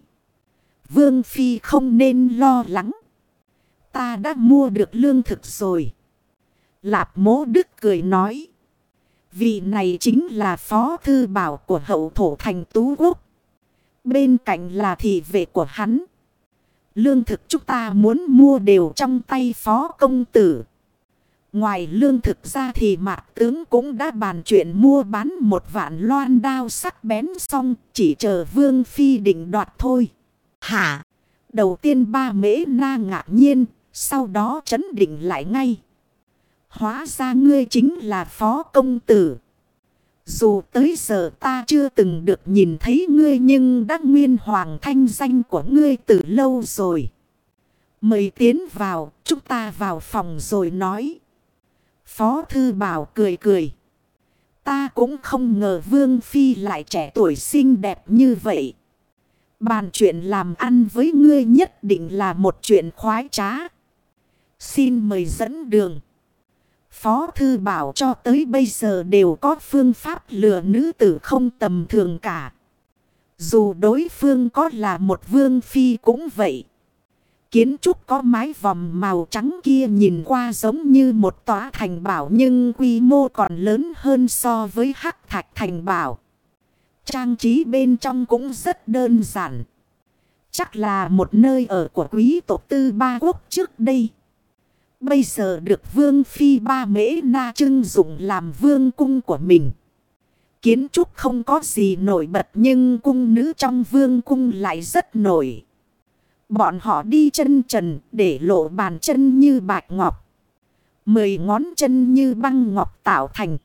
Vương Phi không nên lo lắng. Ta đã mua được lương thực rồi. Lạp mố đức cười nói. Vị này chính là phó thư bảo của hậu thổ thành tú quốc. Bên cạnh là thị vệ của hắn. Lương thực chúng ta muốn mua đều trong tay phó công tử. Ngoài lương thực ra thì mạc tướng cũng đã bàn chuyện mua bán một vạn loan đao sắc bén xong chỉ chờ vương phi định đoạt thôi. Hả? Đầu tiên ba mễ na ngạc nhiên, sau đó chấn định lại ngay. Hóa ra ngươi chính là phó công tử. Dù tới giờ ta chưa từng được nhìn thấy ngươi nhưng đã nguyên hoàng thanh danh của ngươi từ lâu rồi. Mời tiến vào, chúng ta vào phòng rồi nói. Phó thư bảo cười cười. Ta cũng không ngờ Vương Phi lại trẻ tuổi xinh đẹp như vậy. Bàn chuyện làm ăn với ngươi nhất định là một chuyện khoái trá. Xin mời dẫn đường. Phó Thư Bảo cho tới bây giờ đều có phương pháp lừa nữ tử không tầm thường cả. Dù đối phương có là một vương phi cũng vậy. Kiến trúc có mái vòm màu trắng kia nhìn qua giống như một tòa thành bảo nhưng quy mô còn lớn hơn so với hắc thạch thành bảo. Trang trí bên trong cũng rất đơn giản. Chắc là một nơi ở của quý tộc tư ba quốc trước đây. Bây giờ được vương phi ba mễ na trưng dụng làm vương cung của mình. Kiến trúc không có gì nổi bật nhưng cung nữ trong vương cung lại rất nổi. Bọn họ đi chân trần để lộ bàn chân như bạch ngọc. Mười ngón chân như băng ngọc tạo thành.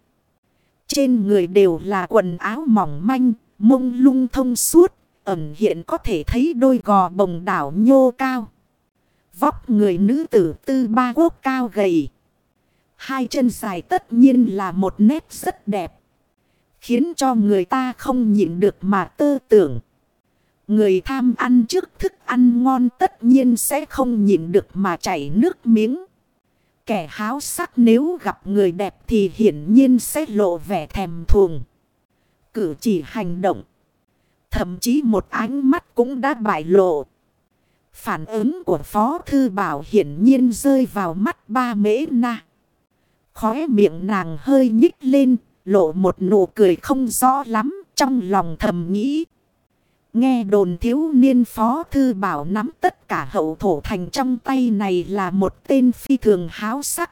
Trên người đều là quần áo mỏng manh, mông lung thông suốt, ẩn hiện có thể thấy đôi gò bồng đảo nhô cao. Vóc người nữ tử tư ba quốc cao gầy. Hai chân dài tất nhiên là một nét rất đẹp. Khiến cho người ta không nhịn được mà tơ tưởng. Người tham ăn trước thức ăn ngon tất nhiên sẽ không nhịn được mà chảy nước miếng. Kẻ háo sắc nếu gặp người đẹp thì hiển nhiên sẽ lộ vẻ thèm thuồng. Cử chỉ hành động. Thậm chí một ánh mắt cũng đã bại lộ. Phản ứng của Phó Thư Bảo hiển nhiên rơi vào mắt ba mễ na. Khóe miệng nàng hơi nhích lên, lộ một nụ cười không rõ lắm trong lòng thầm nghĩ. Nghe đồn thiếu niên Phó Thư Bảo nắm tất cả hậu thổ thành trong tay này là một tên phi thường háo sắc.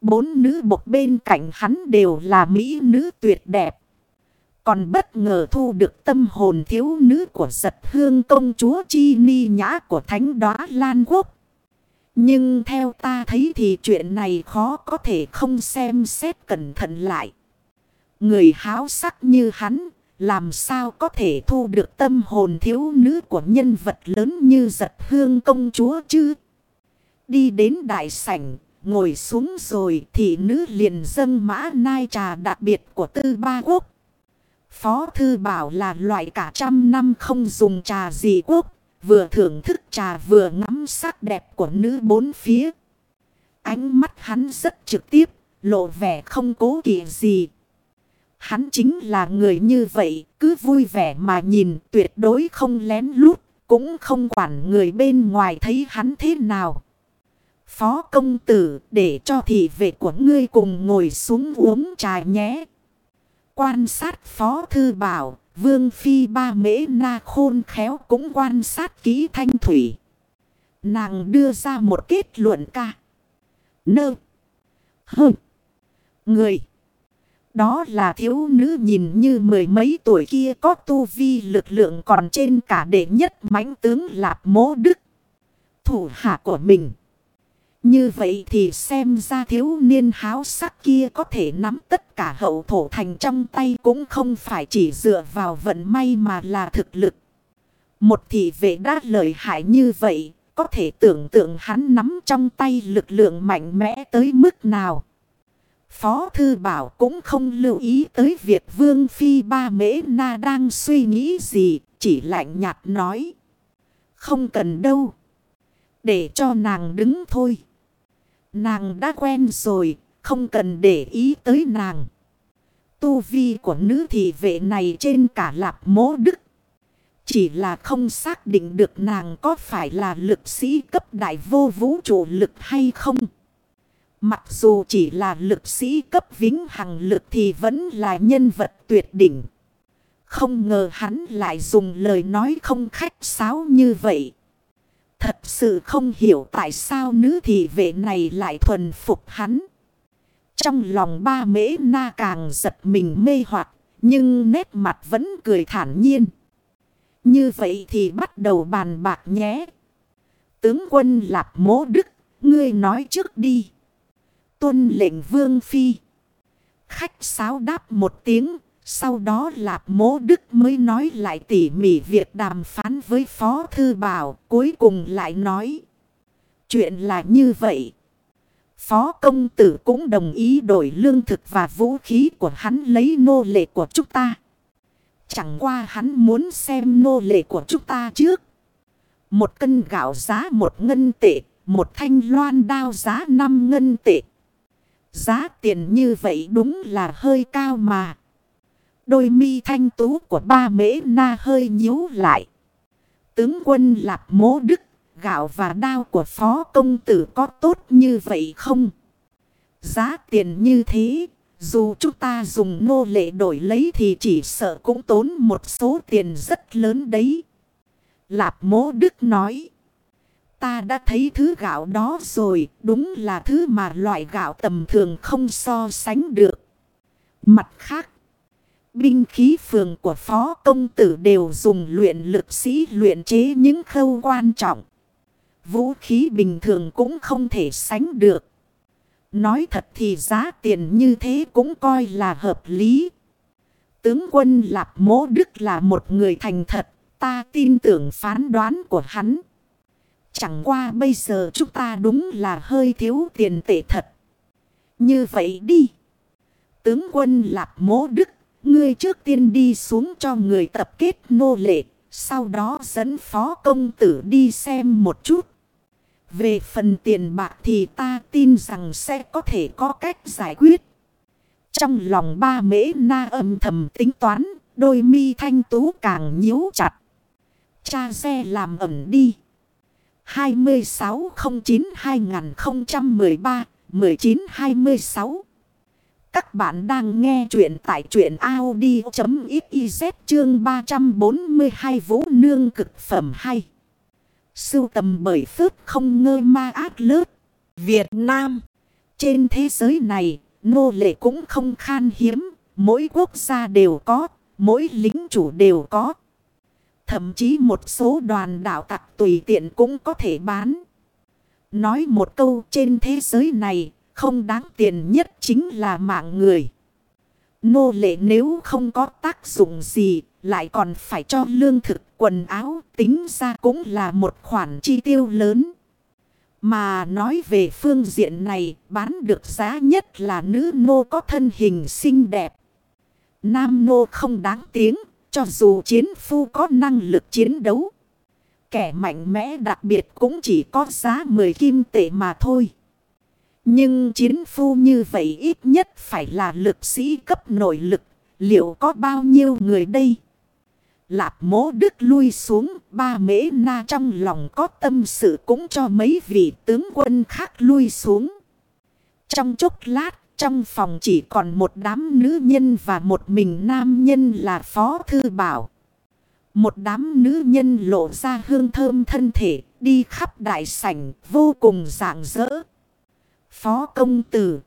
Bốn nữ một bên cạnh hắn đều là mỹ nữ tuyệt đẹp. Còn bất ngờ thu được tâm hồn thiếu nữ của giật hương công chúa Chi Ni Nhã của Thánh Đóa Lan Quốc. Nhưng theo ta thấy thì chuyện này khó có thể không xem xét cẩn thận lại. Người háo sắc như hắn, làm sao có thể thu được tâm hồn thiếu nữ của nhân vật lớn như giật hương công chúa chứ? Đi đến đại sảnh, ngồi xuống rồi thì nữ liền dâng mã nai trà đặc biệt của tư ba quốc. Phó Thư Bảo là loại cả trăm năm không dùng trà gì quốc. Vừa thưởng thức trà vừa ngắm sắc đẹp của nữ bốn phía. Ánh mắt hắn rất trực tiếp, lộ vẻ không cố kỵ gì. Hắn chính là người như vậy, cứ vui vẻ mà nhìn tuyệt đối không lén lút, cũng không quản người bên ngoài thấy hắn thế nào. Phó công tử để cho thị vệ của ngươi cùng ngồi xuống uống trà nhé. Quan sát phó thư bảo, vương phi ba mễ na khôn khéo cũng quan sát kỹ thanh thủy. Nàng đưa ra một kết luận ca. Nơ. Hơ. Người. Đó là thiếu nữ nhìn như mười mấy tuổi kia có tu vi lực lượng còn trên cả đệ nhất mãnh tướng Lạp Mố Đức. Thủ hạ của mình. Như vậy thì xem ra thiếu niên háo sắc kia có thể nắm tất cả hậu thổ thành trong tay cũng không phải chỉ dựa vào vận may mà là thực lực. Một thị vệ đã lợi hại như vậy, có thể tưởng tượng hắn nắm trong tay lực lượng mạnh mẽ tới mức nào. Phó Thư Bảo cũng không lưu ý tới việc Vương Phi Ba Mễ Na đang suy nghĩ gì, chỉ lạnh nhạt nói. Không cần đâu. Để cho nàng đứng thôi. Nàng đã quen rồi, không cần để ý tới nàng. Tu vi của nữ thị vệ này trên cả lạp mố đức. Chỉ là không xác định được nàng có phải là lực sĩ cấp đại vô vũ trụ lực hay không. Mặc dù chỉ là lực sĩ cấp vĩnh hằng lực thì vẫn là nhân vật tuyệt đỉnh. Không ngờ hắn lại dùng lời nói không khách sáo như vậy. Thật sự không hiểu tại sao nữ thị vệ này lại thuần phục hắn. Trong lòng ba mễ na càng giật mình mê hoặc nhưng nét mặt vẫn cười thản nhiên. Như vậy thì bắt đầu bàn bạc nhé. Tướng quân Lạp Mố Đức, ngươi nói trước đi. Tuân lệnh vương phi. Khách sáo đáp một tiếng, sau đó Lạp Mố Đức mới nói lại tỉ mỉ việc đàm phán với Phó Thư Bảo, cuối cùng lại nói. Chuyện là như vậy. Phó công tử cũng đồng ý đổi lương thực và vũ khí của hắn lấy nô lệ của chúng ta. Chẳng qua hắn muốn xem nô lệ của chúng ta trước. Một cân gạo giá một ngân tệ, một thanh loan đao giá năm ngân tệ. Giá tiền như vậy đúng là hơi cao mà. Đôi mi thanh tú của ba mễ na hơi nhíu lại. Tướng quân lạp mố đức gạo và đao của phó công tử có tốt như vậy không? Giá tiền như thế, dù chúng ta dùng nô lệ đổi lấy thì chỉ sợ cũng tốn một số tiền rất lớn đấy. Lạp mố đức nói. Ta đã thấy thứ gạo đó rồi, đúng là thứ mà loại gạo tầm thường không so sánh được. Mặt khác, binh khí phường của phó công tử đều dùng luyện lực sĩ luyện chế những khâu quan trọng. Vũ khí bình thường cũng không thể sánh được. Nói thật thì giá tiền như thế cũng coi là hợp lý. Tướng quân Lạp Mố Đức là một người thành thật, ta tin tưởng phán đoán của hắn. Chẳng qua bây giờ chúng ta đúng là hơi thiếu tiền tệ thật. Như vậy đi. Tướng quân Lạp Mố Đức, ngươi trước tiên đi xuống cho người tập kết nô lệ, sau đó dẫn phó công tử đi xem một chút. Về phần tiền bạc thì ta tin rằng sẽ có thể có cách giải quyết. Trong lòng ba mễ na âm thầm tính toán, đôi mi thanh tú càng nhíu chặt. Cha xe làm ẩm đi. 2609-2013-1926 Các bạn đang nghe chuyện tại chuyện Audi.xyz chương 342 Vũ Nương cực phẩm 2 Sưu tầm bởi phước không ngơ ma ác lớp. Việt Nam. Trên thế giới này, nô lệ cũng không khan hiếm. Mỗi quốc gia đều có, mỗi lính chủ đều có. Thậm chí một số đoàn đạo tặc tùy tiện cũng có thể bán. Nói một câu trên thế giới này, không đáng tiền nhất chính là mạng người. Nô lệ nếu không có tác dụng gì, lại còn phải cho lương thực, quần áo, tính ra cũng là một khoản chi tiêu lớn. Mà nói về phương diện này, bán được giá nhất là nữ nô có thân hình xinh đẹp. Nam nô không đáng tiếng, cho dù chiến phu có năng lực chiến đấu. Kẻ mạnh mẽ đặc biệt cũng chỉ có giá 10 kim tệ mà thôi. Nhưng chiến phu như vậy ít nhất phải là lực sĩ cấp nội lực. Liệu có bao nhiêu người đây? Lạp mố đức lui xuống, ba mễ na trong lòng có tâm sự cũng cho mấy vị tướng quân khác lui xuống. Trong chốc lát, trong phòng chỉ còn một đám nữ nhân và một mình nam nhân là Phó Thư Bảo. Một đám nữ nhân lộ ra hương thơm thân thể, đi khắp đại sảnh, vô cùng rạng rỡ. Phó công tử.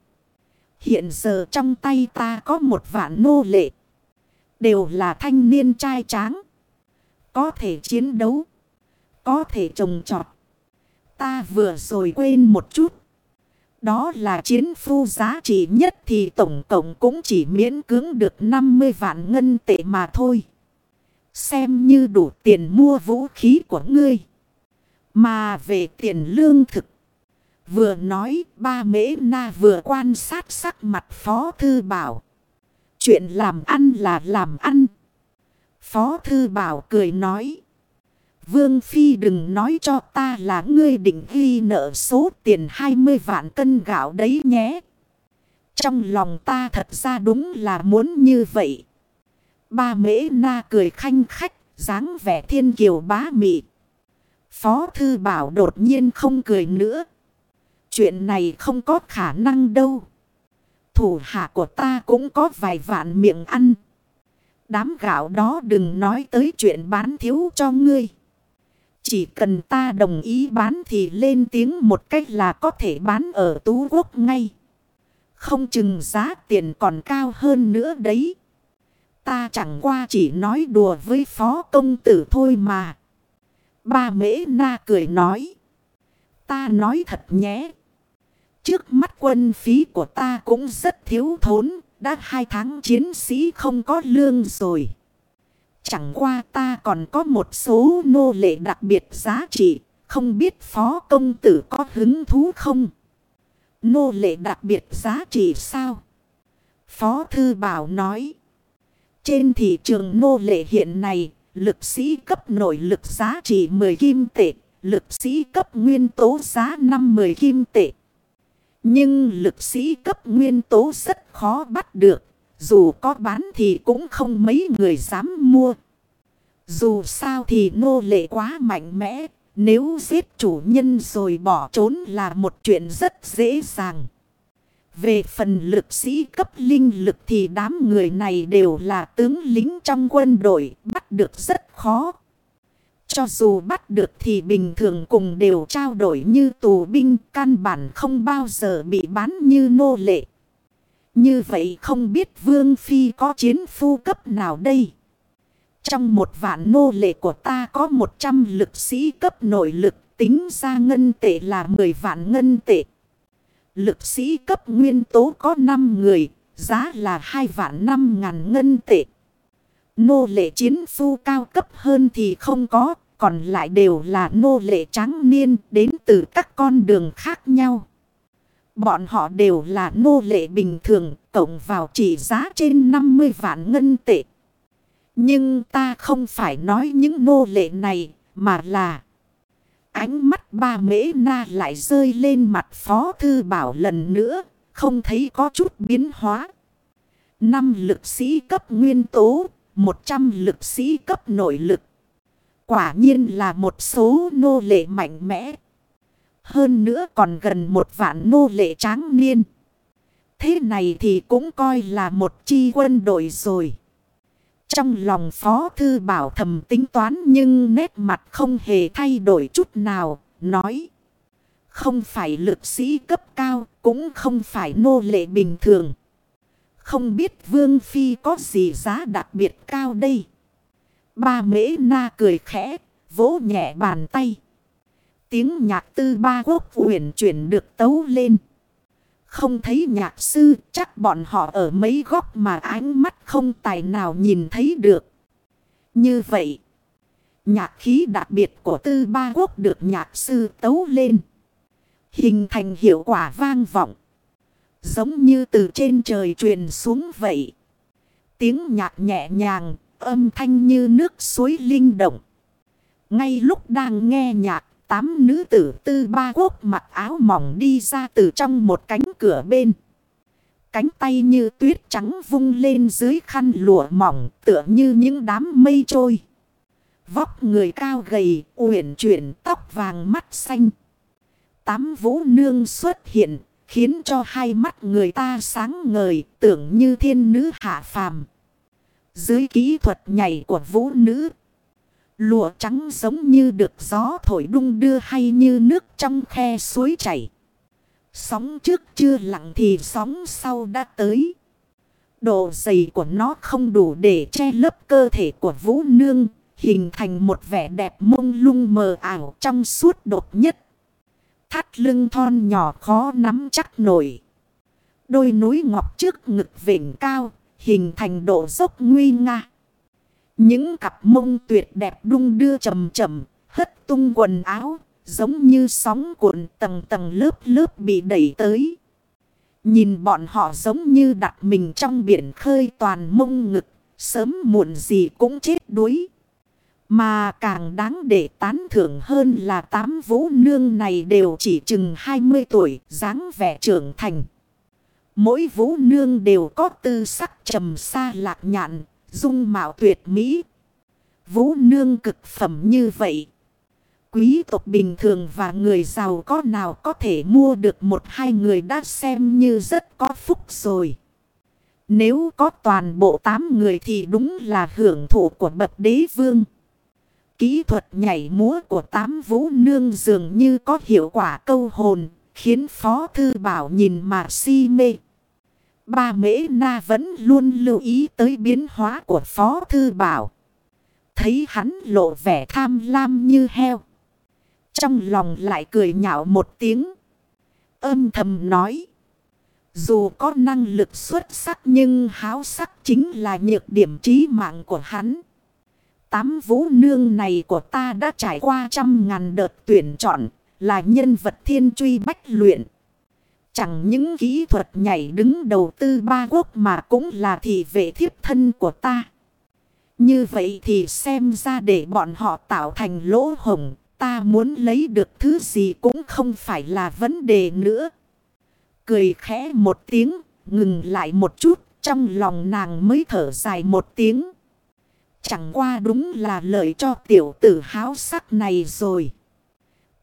Hiện giờ trong tay ta có một vạn nô lệ. Đều là thanh niên trai tráng. Có thể chiến đấu. Có thể trồng trọt. Ta vừa rồi quên một chút. Đó là chiến phu giá trị nhất thì tổng cộng cũng chỉ miễn cưỡng được 50 vạn ngân tệ mà thôi. Xem như đủ tiền mua vũ khí của ngươi. Mà về tiền lương thực. Vừa nói ba mễ na vừa quan sát sắc mặt phó thư bảo. Chuyện làm ăn là làm ăn. Phó Thư Bảo cười nói. Vương Phi đừng nói cho ta là ngươi định ghi nợ số tiền 20 vạn cân gạo đấy nhé. Trong lòng ta thật ra đúng là muốn như vậy. Ba mễ na cười khanh khách, dáng vẻ thiên kiều bá mị. Phó Thư Bảo đột nhiên không cười nữa. Chuyện này không có khả năng đâu. Thủ hạ của ta cũng có vài vạn miệng ăn. Đám gạo đó đừng nói tới chuyện bán thiếu cho ngươi. Chỉ cần ta đồng ý bán thì lên tiếng một cách là có thể bán ở Tú Quốc ngay. Không chừng giá tiền còn cao hơn nữa đấy. Ta chẳng qua chỉ nói đùa với phó công tử thôi mà. Ba mễ na cười nói. Ta nói thật nhé. Trước mắt quân phí của ta cũng rất thiếu thốn. Đã hai tháng chiến sĩ không có lương rồi. Chẳng qua ta còn có một số nô lệ đặc biệt giá trị. Không biết phó công tử có hứng thú không? Nô lệ đặc biệt giá trị sao? Phó Thư Bảo nói. Trên thị trường nô lệ hiện nay, lực sĩ cấp nội lực giá trị 10 kim tệ, lực sĩ cấp nguyên tố giá 5-10 kim tệ. Nhưng lực sĩ cấp nguyên tố rất khó bắt được. Dù có bán thì cũng không mấy người dám mua. Dù sao thì nô lệ quá mạnh mẽ. nếu giết chủ nhân rồi bỏ trốn là một chuyện rất dễ dàng. Về phần lực sĩ cấp linh lực thì đám người này đều là tướng lính trong quân đội, bắt được rất khó. Cho dù bắt được thì bình thường cùng đều trao đổi như tù binh, căn bản không bao giờ bị bán như nô lệ. Như vậy không biết Vương Phi có chiến phu cấp nào đây? Trong một vạn nô lệ của ta có 100 lực sĩ cấp nội lực tính ra ngân tệ là 10 vạn ngân tệ. Lực sĩ cấp nguyên tố có 5 người, giá là 2 vạn 5 ngàn ngân tệ. Nô lệ chiến phu cao cấp hơn thì không có, còn lại đều là nô lệ trắng niên đến từ các con đường khác nhau. Bọn họ đều là nô lệ bình thường, cộng vào trị giá trên 50 vạn ngân tệ. Nhưng ta không phải nói những nô lệ này, mà là... Ánh mắt ba mễ na lại rơi lên mặt phó thư bảo lần nữa, không thấy có chút biến hóa. Năm lực sĩ cấp nguyên tố, 100 lực sĩ cấp nội lực. Quả nhiên là một số nô lệ mạnh mẽ. Hơn nữa còn gần một vạn nô lệ tráng niên. Thế này thì cũng coi là một chi quân đội rồi. Trong lòng Phó Thư Bảo thầm tính toán nhưng nét mặt không hề thay đổi chút nào, nói. Không phải lực sĩ cấp cao, cũng không phải nô lệ bình thường. Không biết Vương Phi có gì giá đặc biệt cao đây. Ba mễ na cười khẽ, vỗ nhẹ bàn tay. Tiếng nhạc tư ba quốc uyển chuyển được tấu lên. Không thấy nhạc sư chắc bọn họ ở mấy góc mà ánh mắt không tài nào nhìn thấy được. Như vậy, nhạc khí đặc biệt của tư ba quốc được nhạc sư tấu lên. Hình thành hiệu quả vang vọng. Giống như từ trên trời truyền xuống vậy. Tiếng nhạc nhẹ nhàng, âm thanh như nước suối linh động. Ngay lúc đang nghe nhạc, tám nữ tử tư ba quốc mặc áo mỏng đi ra từ trong một cánh cửa bên. Cánh tay như tuyết trắng vung lên dưới khăn lụa mỏng tựa như những đám mây trôi. Vóc người cao gầy, uyển chuyển tóc vàng mắt xanh. Tám vũ nương xuất hiện, khiến cho hai mắt người ta sáng ngời, tưởng như thiên nữ hạ phàm. Dưới kỹ thuật nhảy của vũ nữ, Lụa trắng giống như được gió thổi đung đưa hay như nước trong khe suối chảy. Sóng trước chưa lặng thì sóng sau đã tới. Độ dày của nó không đủ để che lấp cơ thể của Vũ Nương, hình thành một vẻ đẹp mông lung mờ ảo trong suốt đột nhất. Thắt lưng thon nhỏ khó nắm chắc nổi. Đôi núi ngọc trước ngực vỉnh cao, hình thành độ dốc nguy nga. Những cặp mông tuyệt đẹp đung đưa chầm chầm, hất tung quần áo, giống như sóng cuộn tầng tầng lớp lớp bị đẩy tới. Nhìn bọn họ giống như đặt mình trong biển khơi toàn mông ngực, sớm muộn gì cũng chết đuối. Mà càng đáng để tán thưởng hơn là tám vũ nương này đều chỉ chừng 20 tuổi, dáng vẻ trưởng thành. Mỗi vũ nương đều có tư sắc trầm xa lạc nhạn, dung mạo tuyệt mỹ. Vũ nương cực phẩm như vậy. Quý tộc bình thường và người giàu có nào có thể mua được một hai người đã xem như rất có phúc rồi. Nếu có toàn bộ tám người thì đúng là hưởng thụ của bậc đế vương. Kỹ thuật nhảy múa của tám vũ nương dường như có hiệu quả câu hồn, khiến Phó Thư Bảo nhìn mà si mê. Ba mễ na vẫn luôn lưu ý tới biến hóa của Phó Thư Bảo. Thấy hắn lộ vẻ tham lam như heo. Trong lòng lại cười nhạo một tiếng. Âm thầm nói. Dù có năng lực xuất sắc nhưng háo sắc chính là nhược điểm trí mạng của hắn. Tám vũ nương này của ta đã trải qua trăm ngàn đợt tuyển chọn, là nhân vật thiên truy bách luyện. Chẳng những kỹ thuật nhảy đứng đầu tư ba quốc mà cũng là thị vệ thiếp thân của ta. Như vậy thì xem ra để bọn họ tạo thành lỗ hồng, ta muốn lấy được thứ gì cũng không phải là vấn đề nữa. Cười khẽ một tiếng, ngừng lại một chút, trong lòng nàng mới thở dài một tiếng. Chẳng qua đúng là lợi cho tiểu tử háo sắc này rồi.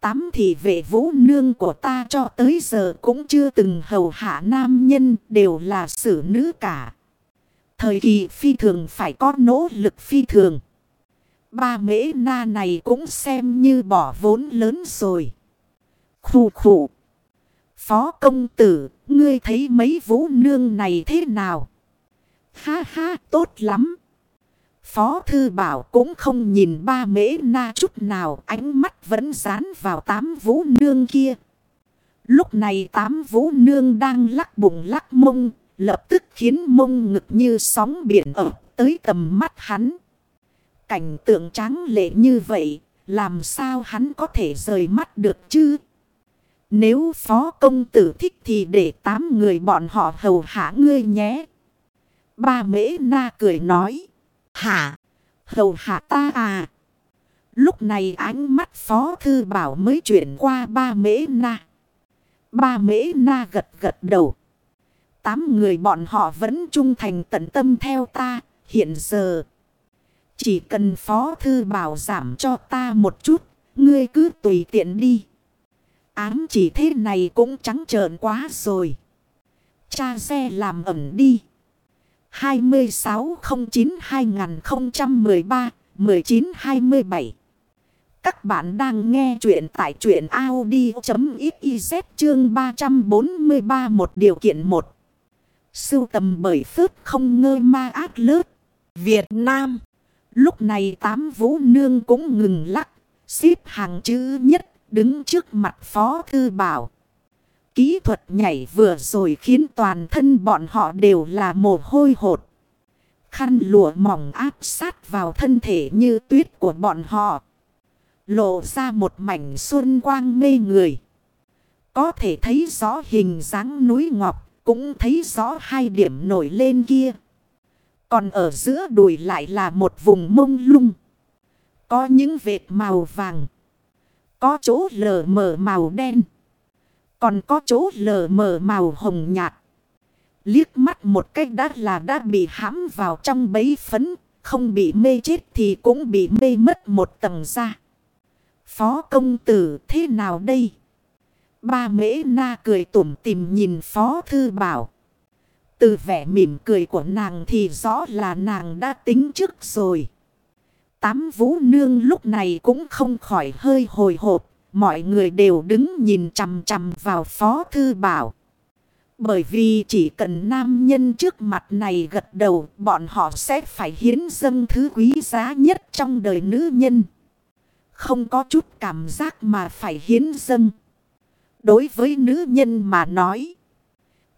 Tám thị vệ vũ nương của ta cho tới giờ cũng chưa từng hầu hạ nam nhân đều là xử nữ cả. Thời kỳ phi thường phải có nỗ lực phi thường. Ba mễ na này cũng xem như bỏ vốn lớn rồi. Khủ khủ. Phó công tử, ngươi thấy mấy vũ nương này thế nào? Ha ha, tốt lắm. Phó thư bảo cũng không nhìn ba mễ na chút nào, ánh mắt vẫn dán vào tám vũ nương kia. Lúc này tám vũ nương đang lắc bụng lắc mông, lập tức khiến mông ngực như sóng biển ở tới tầm mắt hắn. Cảnh tượng tráng lệ như vậy, làm sao hắn có thể rời mắt được chứ? Nếu phó công tử thích thì để tám người bọn họ hầu hạ ngươi nhé. Ba mễ na cười nói. Hả? Hầu hạ ta à? Lúc này ánh mắt phó thư bảo mới chuyển qua ba mễ na. Ba mễ na gật gật đầu. Tám người bọn họ vẫn trung thành tận tâm theo ta. Hiện giờ, chỉ cần phó thư bảo giảm cho ta một chút, ngươi cứ tùy tiện đi. Ám chỉ thế này cũng trắng trợn quá rồi. Cha xe làm ẩm đi. 2609-2013-1927 Các bạn đang nghe chuyện tại chuyện Audi.xyz chương 343 một điều kiện một. Sưu tầm bởi phước không ngơ ma ác lớp. Việt Nam. Lúc này tám vũ nương cũng ngừng lắc. Xếp hàng chữ nhất, đứng trước mặt Phó Thư Bảo. Kỹ thuật nhảy vừa rồi khiến toàn thân bọn họ đều là mồ hôi hột. Khăn lụa mỏng áp sát vào thân thể như tuyết của bọn họ. Lộ ra một mảnh xuân quang mê người. Có thể thấy rõ hình dáng núi ngọc, cũng thấy rõ hai điểm nổi lên kia. Còn ở giữa đùi lại là một vùng mông lung. Có những vệt màu vàng. Có chỗ lờ mờ màu đen. Còn có chỗ lờ mờ màu hồng nhạt. Liếc mắt một cách đã là đã bị hãm vào trong bấy phấn. Không bị mê chết thì cũng bị mê mất một tầng ra. Phó công tử, thế nào đây? Ba mễ na cười tủm tìm nhìn phó thư bảo. Từ vẻ mỉm cười của nàng thì rõ là nàng đã tính trước rồi. Tám vũ nương lúc này cũng không khỏi hơi hồi hộp. Mọi người đều đứng nhìn chằm chằm vào phó thư bảo. Bởi vì chỉ cần nam nhân trước mặt này gật đầu, bọn họ sẽ phải hiến dâng thứ quý giá nhất trong đời nữ nhân. Không có chút cảm giác mà phải hiến dâng. Đối với nữ nhân mà nói.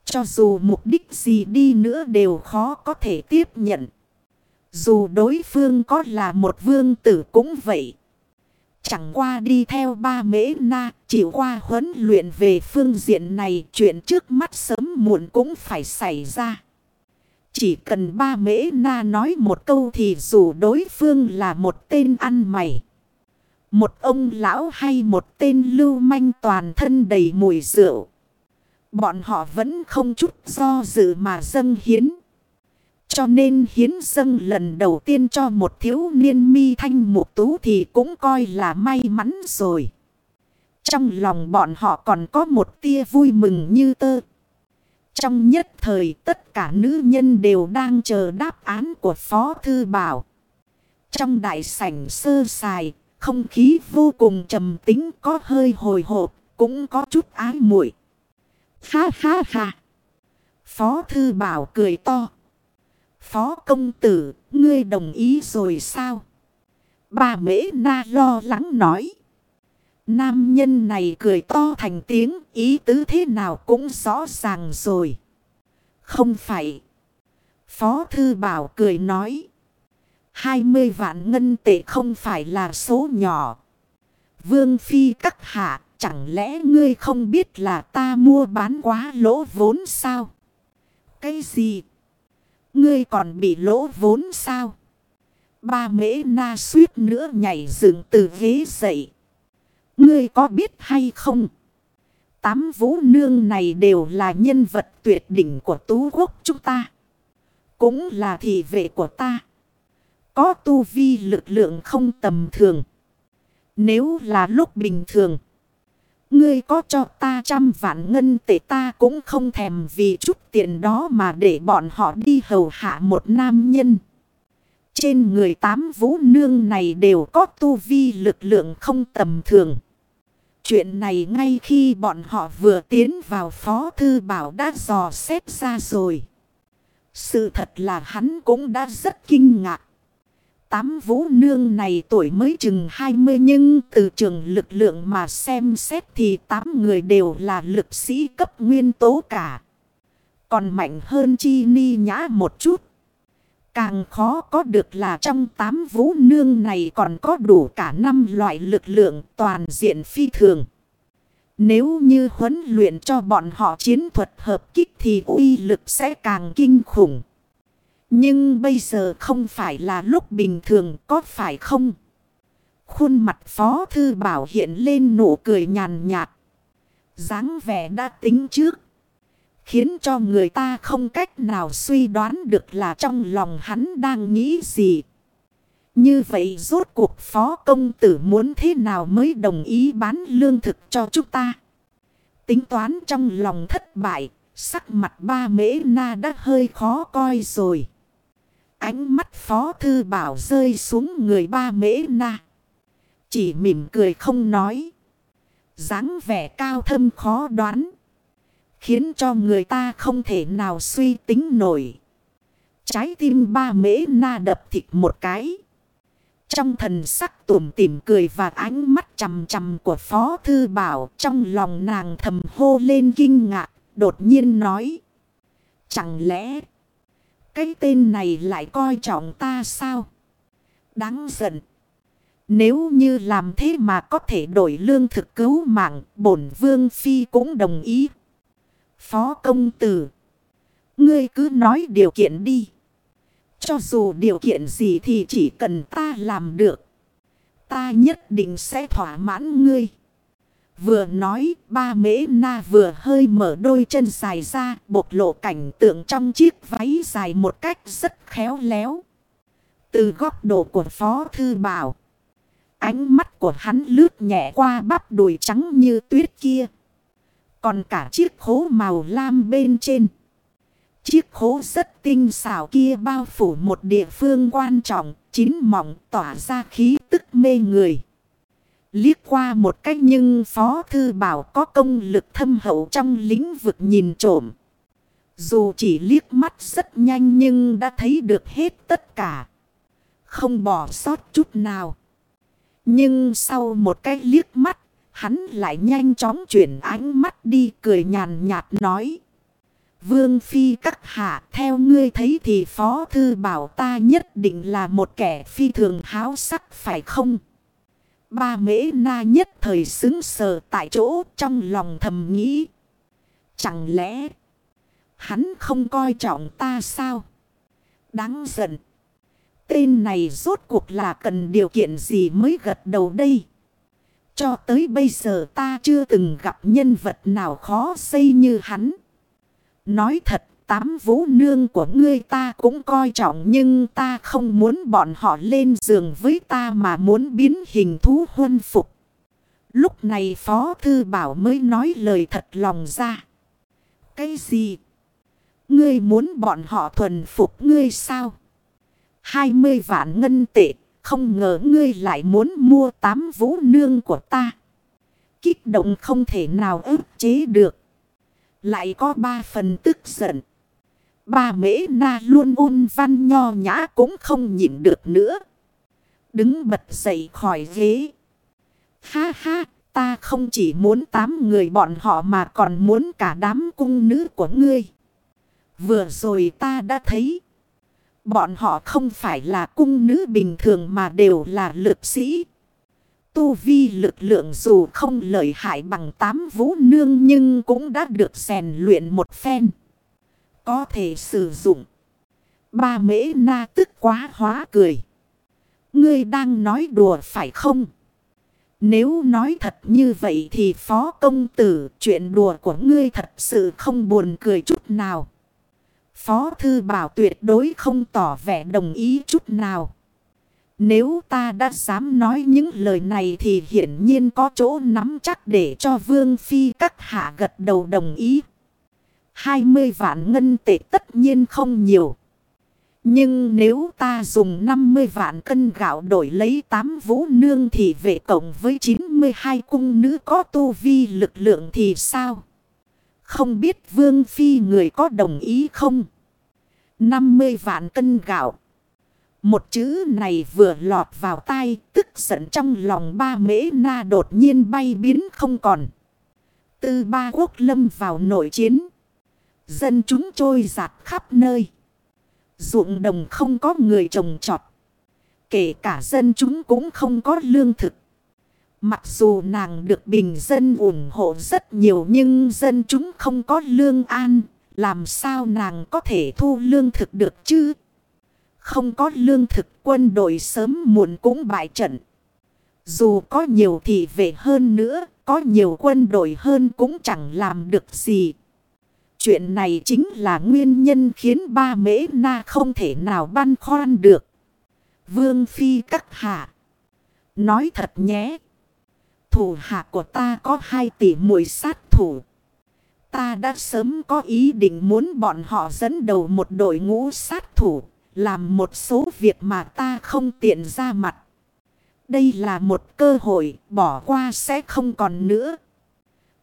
Cho dù mục đích gì đi nữa đều khó có thể tiếp nhận. Dù đối phương có là một vương tử cũng vậy. Chẳng qua đi theo ba mễ na, chịu qua huấn luyện về phương diện này, chuyện trước mắt sớm muộn cũng phải xảy ra. Chỉ cần ba mễ na nói một câu thì dù đối phương là một tên ăn mày. Một ông lão hay một tên lưu manh toàn thân đầy mùi rượu. Bọn họ vẫn không chút do dự mà dâng hiến. Cho nên hiến dâng lần đầu tiên cho một thiếu niên mi thanh mục tú thì cũng coi là may mắn rồi. Trong lòng bọn họ còn có một tia vui mừng như tơ. Trong nhất thời tất cả nữ nhân đều đang chờ đáp án của Phó Thư Bảo. Trong đại sảnh sơ sài, không khí vô cùng trầm tính có hơi hồi hộp, cũng có chút ái muội Ha ha ha! Phó Thư Bảo cười to. Phó công tử, ngươi đồng ý rồi sao? Bà mễ na lo lắng nói. Nam nhân này cười to thành tiếng, ý tứ thế nào cũng rõ ràng rồi. Không phải. Phó thư bảo cười nói. 20 vạn ngân tệ không phải là số nhỏ. Vương phi các hạ, chẳng lẽ ngươi không biết là ta mua bán quá lỗ vốn sao? Cái gì? Ngươi còn bị lỗ vốn sao? Ba mễ na suýt nữa nhảy dựng từ ghế dậy. Ngươi có biết hay không? Tám vũ nương này đều là nhân vật tuyệt đỉnh của tú quốc chúng ta. Cũng là thị vệ của ta. Có tu vi lực lượng không tầm thường. Nếu là lúc bình thường. Ngươi có cho ta trăm vạn ngân tệ ta cũng không thèm vì chút tiền đó mà để bọn họ đi hầu hạ một nam nhân. Trên người tám vũ nương này đều có tu vi lực lượng không tầm thường. Chuyện này ngay khi bọn họ vừa tiến vào phó thư bảo đã dò xét ra rồi. Sự thật là hắn cũng đã rất kinh ngạc. Tám vũ nương này tuổi mới chừng 20 nhưng từ trường lực lượng mà xem xét thì tám người đều là lực sĩ cấp nguyên tố cả. Còn mạnh hơn chi ni nhã một chút. Càng khó có được là trong tám vũ nương này còn có đủ cả năm loại lực lượng toàn diện phi thường. Nếu như huấn luyện cho bọn họ chiến thuật hợp kích thì uy lực sẽ càng kinh khủng. Nhưng bây giờ không phải là lúc bình thường có phải không? Khuôn mặt phó thư bảo hiện lên nụ cười nhàn nhạt. dáng vẻ đã tính trước. Khiến cho người ta không cách nào suy đoán được là trong lòng hắn đang nghĩ gì. Như vậy rốt cuộc phó công tử muốn thế nào mới đồng ý bán lương thực cho chúng ta. Tính toán trong lòng thất bại, sắc mặt ba mễ na đã hơi khó coi rồi. Ánh mắt phó thư bảo rơi xuống người ba mễ na. Chỉ mỉm cười không nói. dáng vẻ cao thâm khó đoán. Khiến cho người ta không thể nào suy tính nổi. Trái tim ba mễ na đập thịt một cái. Trong thần sắc tủm tỉm cười và ánh mắt chầm chầm của Phó Thư Bảo trong lòng nàng thầm hô lên kinh ngạc, đột nhiên nói. Chẳng lẽ cái tên này lại coi trọng ta sao? Đáng giận. Nếu như làm thế mà có thể đổi lương thực cứu mạng, bổn vương phi cũng đồng ý. Phó công tử. Ngươi cứ nói điều kiện đi. Cho dù điều kiện gì thì chỉ cần ta làm được. Ta nhất định sẽ thỏa mãn ngươi. Vừa nói ba mễ na vừa hơi mở đôi chân dài ra bộc lộ cảnh tượng trong chiếc váy dài một cách rất khéo léo. Từ góc độ của Phó Thư Bảo. Ánh mắt của hắn lướt nhẹ qua bắp đùi trắng như tuyết kia. Còn cả chiếc khố màu lam bên trên. Chiếc khố rất tinh xảo kia bao phủ một địa phương quan trọng, chín mỏng tỏa ra khí tức mê người. Liếc qua một cách nhưng Phó Thư Bảo có công lực thâm hậu trong lĩnh vực nhìn trộm. Dù chỉ liếc mắt rất nhanh nhưng đã thấy được hết tất cả. Không bỏ sót chút nào. Nhưng sau một cái liếc mắt, hắn lại nhanh chóng chuyển ánh mắt đi cười nhàn nhạt nói. Vương Phi các hạ theo ngươi thấy thì Phó Thư bảo ta nhất định là một kẻ phi thường háo sắc phải không? Ba mễ na nhất thời xứng sờ tại chỗ trong lòng thầm nghĩ. Chẳng lẽ hắn không coi trọng ta sao? Đáng giận. Tên này rốt cuộc là cần điều kiện gì mới gật đầu đây? Cho tới bây giờ ta chưa từng gặp nhân vật nào khó xây như hắn. Nói thật, tám vũ nương của ngươi ta cũng coi trọng nhưng ta không muốn bọn họ lên giường với ta mà muốn biến hình thú huân phục. Lúc này Phó Thư Bảo mới nói lời thật lòng ra. Cái gì? Ngươi muốn bọn họ thuần phục ngươi sao? 20 vạn ngân tệ, không ngờ ngươi lại muốn mua tám vũ nương của ta. Kích động không thể nào ức chế được. Lại có ba phần tức giận. Ba mễ na luôn ôn văn nho nhã cũng không nhịn được nữa. Đứng bật dậy khỏi ghế. Ha ha, ta không chỉ muốn tám người bọn họ mà còn muốn cả đám cung nữ của ngươi. Vừa rồi ta đã thấy. Bọn họ không phải là cung nữ bình thường mà đều là lực sĩ. Tu vi lực lượng dù không lợi hại bằng tám vũ nương nhưng cũng đã được rèn luyện một phen. Có thể sử dụng. Ba mễ na tức quá hóa cười. Ngươi đang nói đùa phải không? Nếu nói thật như vậy thì phó công tử, chuyện đùa của ngươi thật sự không buồn cười chút nào. Phó thư bảo tuyệt đối không tỏ vẻ đồng ý chút nào. Nếu ta đã dám nói những lời này thì hiển nhiên có chỗ nắm chắc để cho Vương Phi các hạ gật đầu đồng ý. 20 vạn ngân tệ tất nhiên không nhiều. Nhưng nếu ta dùng 50 vạn cân gạo đổi lấy 8 vũ nương thì về cộng với 92 cung nữ có tu vi lực lượng thì sao? Không biết Vương Phi người có đồng ý không? 50 vạn cân gạo. Một chữ này vừa lọt vào tai, tức giận trong lòng ba mễ na đột nhiên bay biến không còn. Từ ba quốc lâm vào nội chiến. Dân chúng trôi giạt khắp nơi. ruộng đồng không có người trồng trọt. Kể cả dân chúng cũng không có lương thực. Mặc dù nàng được bình dân ủng hộ rất nhiều nhưng dân chúng không có lương an. Làm sao nàng có thể thu lương thực được chứ? Không có lương thực quân đội sớm muộn cũng bại trận. Dù có nhiều thị vệ hơn nữa, có nhiều quân đội hơn cũng chẳng làm được gì. Chuyện này chính là nguyên nhân khiến ba mễ na không thể nào băn khoăn được. Vương Phi các hạ. Nói thật nhé. Thủ hạ của ta có hai tỷ muội sát thủ. Ta đã sớm có ý định muốn bọn họ dẫn đầu một đội ngũ sát thủ. Làm một số việc mà ta không tiện ra mặt. Đây là một cơ hội, bỏ qua sẽ không còn nữa.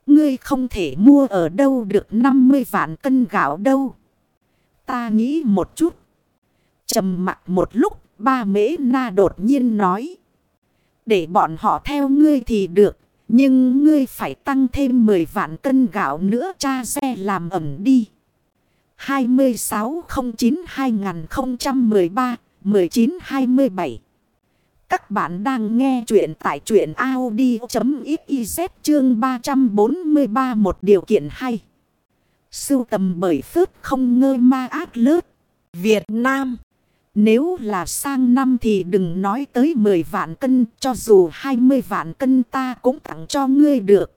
Ngươi không thể mua ở đâu được 50 vạn cân gạo đâu. Ta nghĩ một chút. trầm mặt một lúc, ba mễ na đột nhiên nói. Để bọn họ theo ngươi thì được. Nhưng ngươi phải tăng thêm 10 vạn cân gạo nữa cha xe làm ẩm đi. 2609-2013-1927 các bạn đang nghe chuyện tại chuyện Audi.xyz chương 343 một điều kiện hay. Sưu tầm bởi phước không ngơ ma ác lớp. Việt Nam Nếu là sang năm thì đừng nói tới 10 vạn cân, cho dù 20 vạn cân ta cũng tặng cho ngươi được.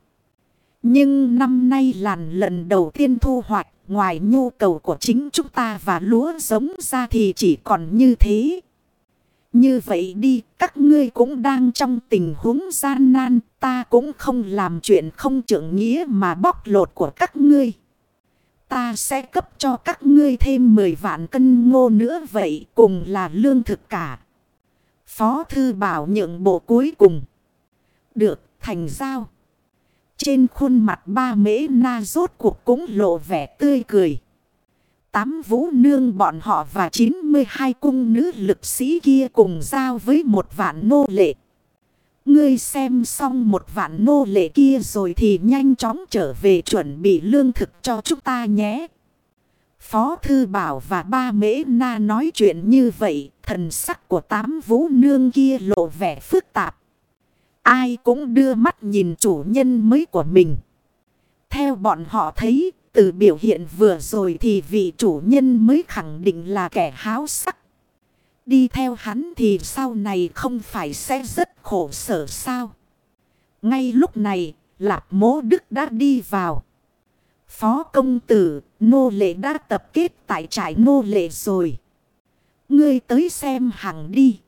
Nhưng năm nay làn lần đầu tiên thu hoạch, Ngoài nhu cầu của chính chúng ta và lúa giống ra thì chỉ còn như thế. Như vậy đi, các ngươi cũng đang trong tình huống gian nan, ta cũng không làm chuyện không trưởng nghĩa mà bóc lột của các ngươi. Ta sẽ cấp cho các ngươi thêm 10 vạn cân ngô nữa vậy, cùng là lương thực cả. Phó thư bảo nhượng bộ cuối cùng. Được, thành giao. Trên khuôn mặt ba mễ na rốt cuộc cũng lộ vẻ tươi cười. Tám vũ nương bọn họ và 92 cung nữ lực sĩ kia cùng giao với một vạn nô lệ. Ngươi xem xong một vạn nô lệ kia rồi thì nhanh chóng trở về chuẩn bị lương thực cho chúng ta nhé. Phó Thư Bảo và ba mễ na nói chuyện như vậy, thần sắc của tám vũ nương kia lộ vẻ phức tạp. Ai cũng đưa mắt nhìn chủ nhân mới của mình. Theo bọn họ thấy, từ biểu hiện vừa rồi thì vị chủ nhân mới khẳng định là kẻ háo sắc. Đi theo hắn thì sau này không phải sẽ rất khổ sở sao. Ngay lúc này, Lạp Mố Đức đã đi vào. Phó công tử, nô lệ đã tập kết tại trại nô lệ rồi. Ngươi tới xem hàng đi.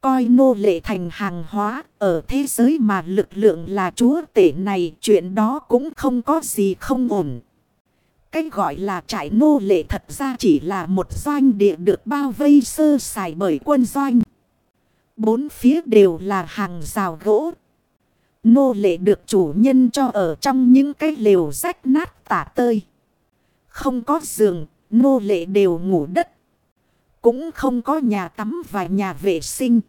Coi nô lệ thành hàng hóa ở thế giới mà lực lượng là chúa tể này chuyện đó cũng không có gì không ổn cách gọi là trại nô lệ thật ra chỉ là một doanh địa được bao vây sơ sài bởi quân doanh. Bốn phía đều là hàng rào gỗ. Nô lệ được chủ nhân cho ở trong những cái lều rách nát tả tơi. Không có giường, nô lệ đều ngủ đất. Cũng không có nhà tắm và nhà vệ sinh.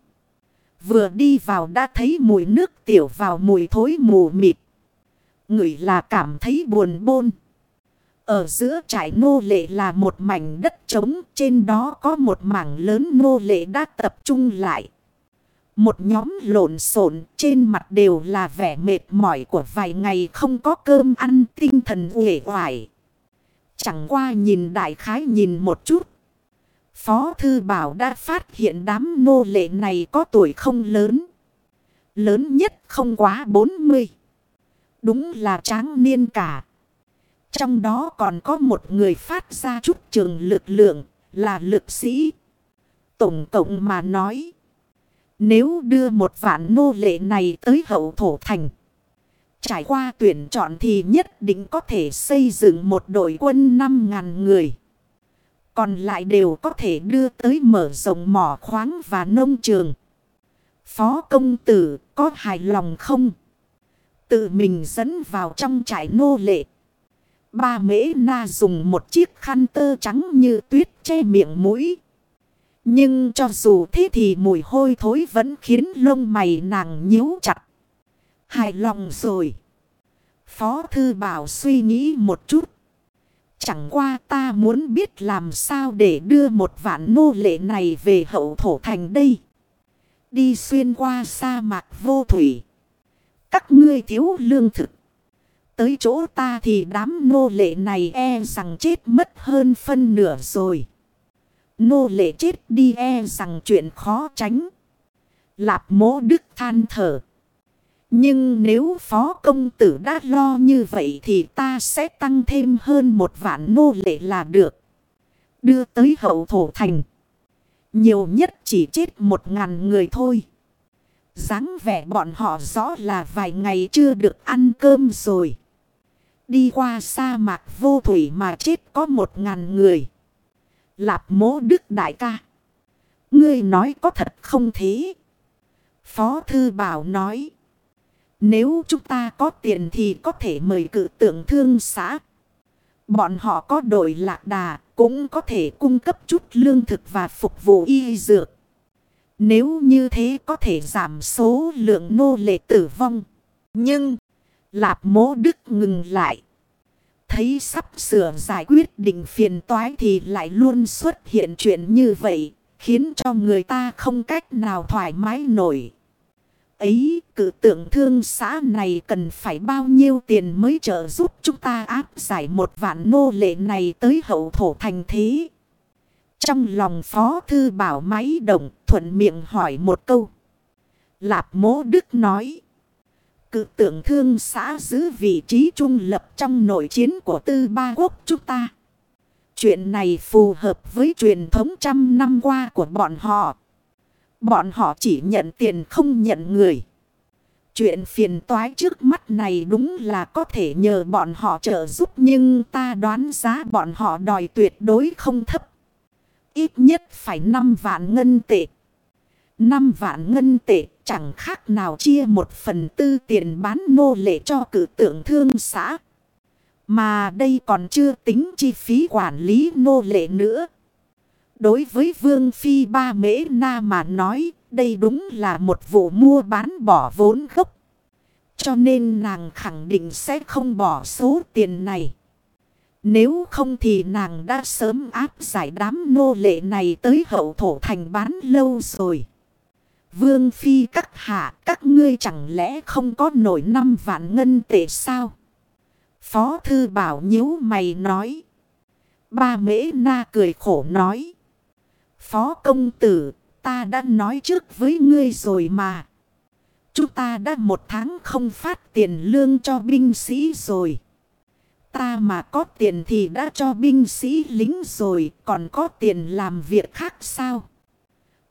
Vừa đi vào đã thấy mùi nước tiểu vào mùi thối mù mịt. Người là cảm thấy buồn bôn. Ở giữa trại nô lệ là một mảnh đất trống. Trên đó có một mảng lớn nô lệ đã tập trung lại. Một nhóm lộn xộn, trên mặt đều là vẻ mệt mỏi của vài ngày không có cơm ăn, tinh thần uể oải. Chẳng qua nhìn đại khái nhìn một chút. Phó Thư Bảo đã phát hiện đám nô lệ này có tuổi không lớn. Lớn nhất không quá 40. Đúng là tráng niên cả. Trong đó còn có một người phát ra chút trường lực lượng, là lực sĩ. Tổng cộng mà nói. Nếu đưa một vạn nô lệ này tới hậu thổ thành. Trải qua tuyển chọn thì nhất định có thể xây dựng một đội quân 5.000 người. Còn lại đều có thể đưa tới mở rộng mỏ khoáng và nông trường. Phó công tử có hài lòng không? Tự mình dẫn vào trong trại nô lệ. Ba mễ na dùng một chiếc khăn tơ trắng như tuyết che miệng mũi. Nhưng cho dù thế thì mùi hôi thối vẫn khiến lông mày nàng nhíu chặt. Hài lòng rồi. Phó thư bảo suy nghĩ một chút. Chẳng qua ta muốn biết làm sao để đưa một vạn nô lệ này về hậu thổ thành đây. Đi xuyên qua sa mạc vô thủy. Các ngươi thiếu lương thực. Tới chỗ ta thì đám nô lệ này e rằng chết mất hơn phân nửa rồi. Nô lệ chết đi e rằng chuyện khó tránh. Lạp mố đức than thở. Nhưng nếu phó công tử đã lo như vậy thì ta sẽ tăng thêm hơn một vạn nô lệ là được. Đưa tới hậu thổ thành. Nhiều nhất chỉ chết một ngàn người thôi dáng vẻ bọn họ rõ là vài ngày chưa được ăn cơm rồi. Đi qua sa mạc vô thủy mà chết có một ngàn người. Lạp mố đức đại ca. Ngươi nói có thật không thế? Phó thư bảo nói. Nếu chúng ta có tiền thì có thể mời cự tượng thương xã. Bọn họ có đội lạc đà cũng có thể cung cấp chút lương thực và phục vụ y dược. Nếu như thế có thể giảm số lượng nô lệ tử vong. Nhưng, Lạp mố đức ngừng lại. Thấy sắp sửa giải quyết định phiền toái thì lại luôn xuất hiện chuyện như vậy. Khiến cho người ta không cách nào thoải mái nổi. Ấy, cử tượng thương xã này cần phải bao nhiêu tiền mới trợ giúp chúng ta áp giải một vạn nô lệ này tới hậu thổ thành thế. Trong lòng phó thư bảo máy động thuận miệng hỏi một câu. Lạp mố đức nói. Cự tượng thương xã giữ vị trí trung lập trong nội chiến của tư ba quốc chúng ta. Chuyện này phù hợp với truyền thống trăm năm qua của bọn họ. Bọn họ chỉ nhận tiền không nhận người. Chuyện phiền toái trước mắt này đúng là có thể nhờ bọn họ trợ giúp nhưng ta đoán giá bọn họ đòi tuyệt đối không thấp. Ít nhất phải 5 vạn ngân tệ. 5 vạn ngân tệ chẳng khác nào chia một phần tư tiền bán nô lệ cho cử tượng thương xã. Mà đây còn chưa tính chi phí quản lý nô lệ nữa. Đối với Vương Phi Ba Mễ Na mà nói, đây đúng là một vụ mua bán bỏ vốn gốc. Cho nên nàng khẳng định sẽ không bỏ số tiền này. Nếu không thì nàng đã sớm áp giải đám nô lệ này tới hậu thổ thành bán lâu rồi. Vương Phi các hạ các ngươi chẳng lẽ không có nổi năm vạn ngân tệ sao? Phó Thư Bảo nhíu mày nói. Ba mễ na cười khổ nói. Phó công tử ta đã nói trước với ngươi rồi mà. Chúng ta đã một tháng không phát tiền lương cho binh sĩ rồi. Ta mà có tiền thì đã cho binh sĩ lính rồi, còn có tiền làm việc khác sao?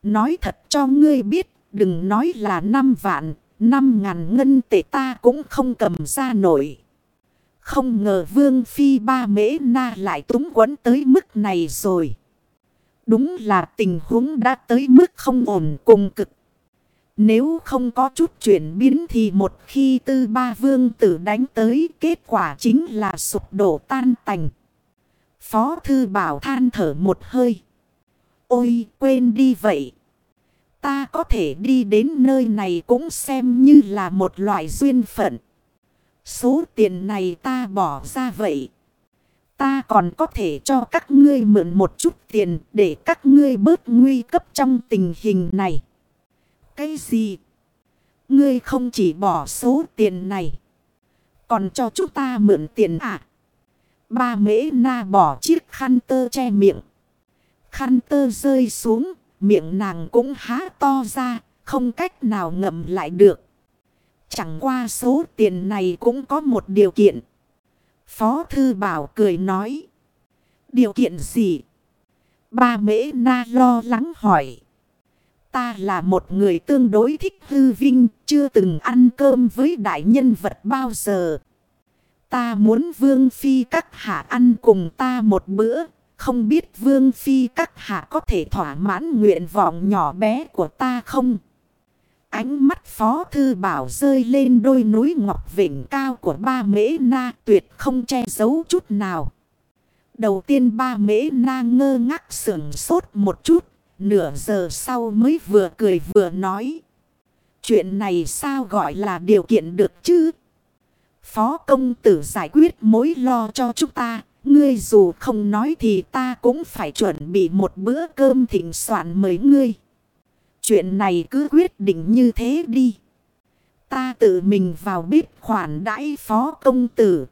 Nói thật cho ngươi biết, đừng nói là 5 vạn, 5 ngàn ngân tệ ta cũng không cầm ra nổi. Không ngờ vương phi ba mễ na lại túng quấn tới mức này rồi. Đúng là tình huống đã tới mức không ổn cùng cực. Nếu không có chút chuyển biến thì một khi tư ba vương tử đánh tới kết quả chính là sụp đổ tan tành. Phó thư bảo than thở một hơi. Ôi, quên đi vậy. Ta có thể đi đến nơi này cũng xem như là một loại duyên phận. Số tiền này ta bỏ ra vậy. Ta còn có thể cho các ngươi mượn một chút tiền để các ngươi bớt nguy cấp trong tình hình này. Cái gì? Ngươi không chỉ bỏ số tiền này. Còn cho chúng ta mượn tiền à? Ba mễ na bỏ chiếc khăn tơ che miệng. Khăn tơ rơi xuống. Miệng nàng cũng há to ra. Không cách nào ngậm lại được. Chẳng qua số tiền này cũng có một điều kiện. Phó Thư Bảo cười nói. Điều kiện gì? Ba mễ na lo lắng hỏi. Ta là một người tương đối thích hư vinh, chưa từng ăn cơm với đại nhân vật bao giờ. Ta muốn vương phi các hạ ăn cùng ta một bữa, không biết vương phi các hạ có thể thỏa mãn nguyện vọng nhỏ bé của ta không? Ánh mắt phó thư bảo rơi lên đôi núi ngọc vịnh cao của ba mễ na tuyệt không che giấu chút nào. Đầu tiên ba mễ na ngơ ngác sưởng sốt một chút, nửa giờ sau mới vừa cười vừa nói. Chuyện này sao gọi là điều kiện được chứ? Phó công tử giải quyết mối lo cho chúng ta. Ngươi dù không nói thì ta cũng phải chuẩn bị một bữa cơm thịnh soạn mời ngươi. Chuyện này cứ quyết định như thế đi. Ta tự mình vào bếp khoản đãi phó công tử.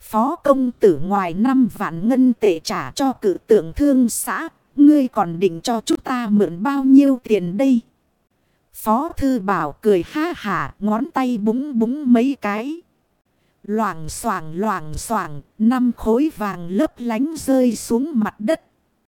Phó công tử ngoài năm vạn ngân tệ trả cho cử tượng thương xã. Ngươi còn định cho chúng ta mượn bao nhiêu tiền đây? Phó thư bảo cười ha hả ngón tay búng búng mấy cái. Loảng xoảng loảng xoảng năm khối vàng lấp lánh rơi xuống mặt đất.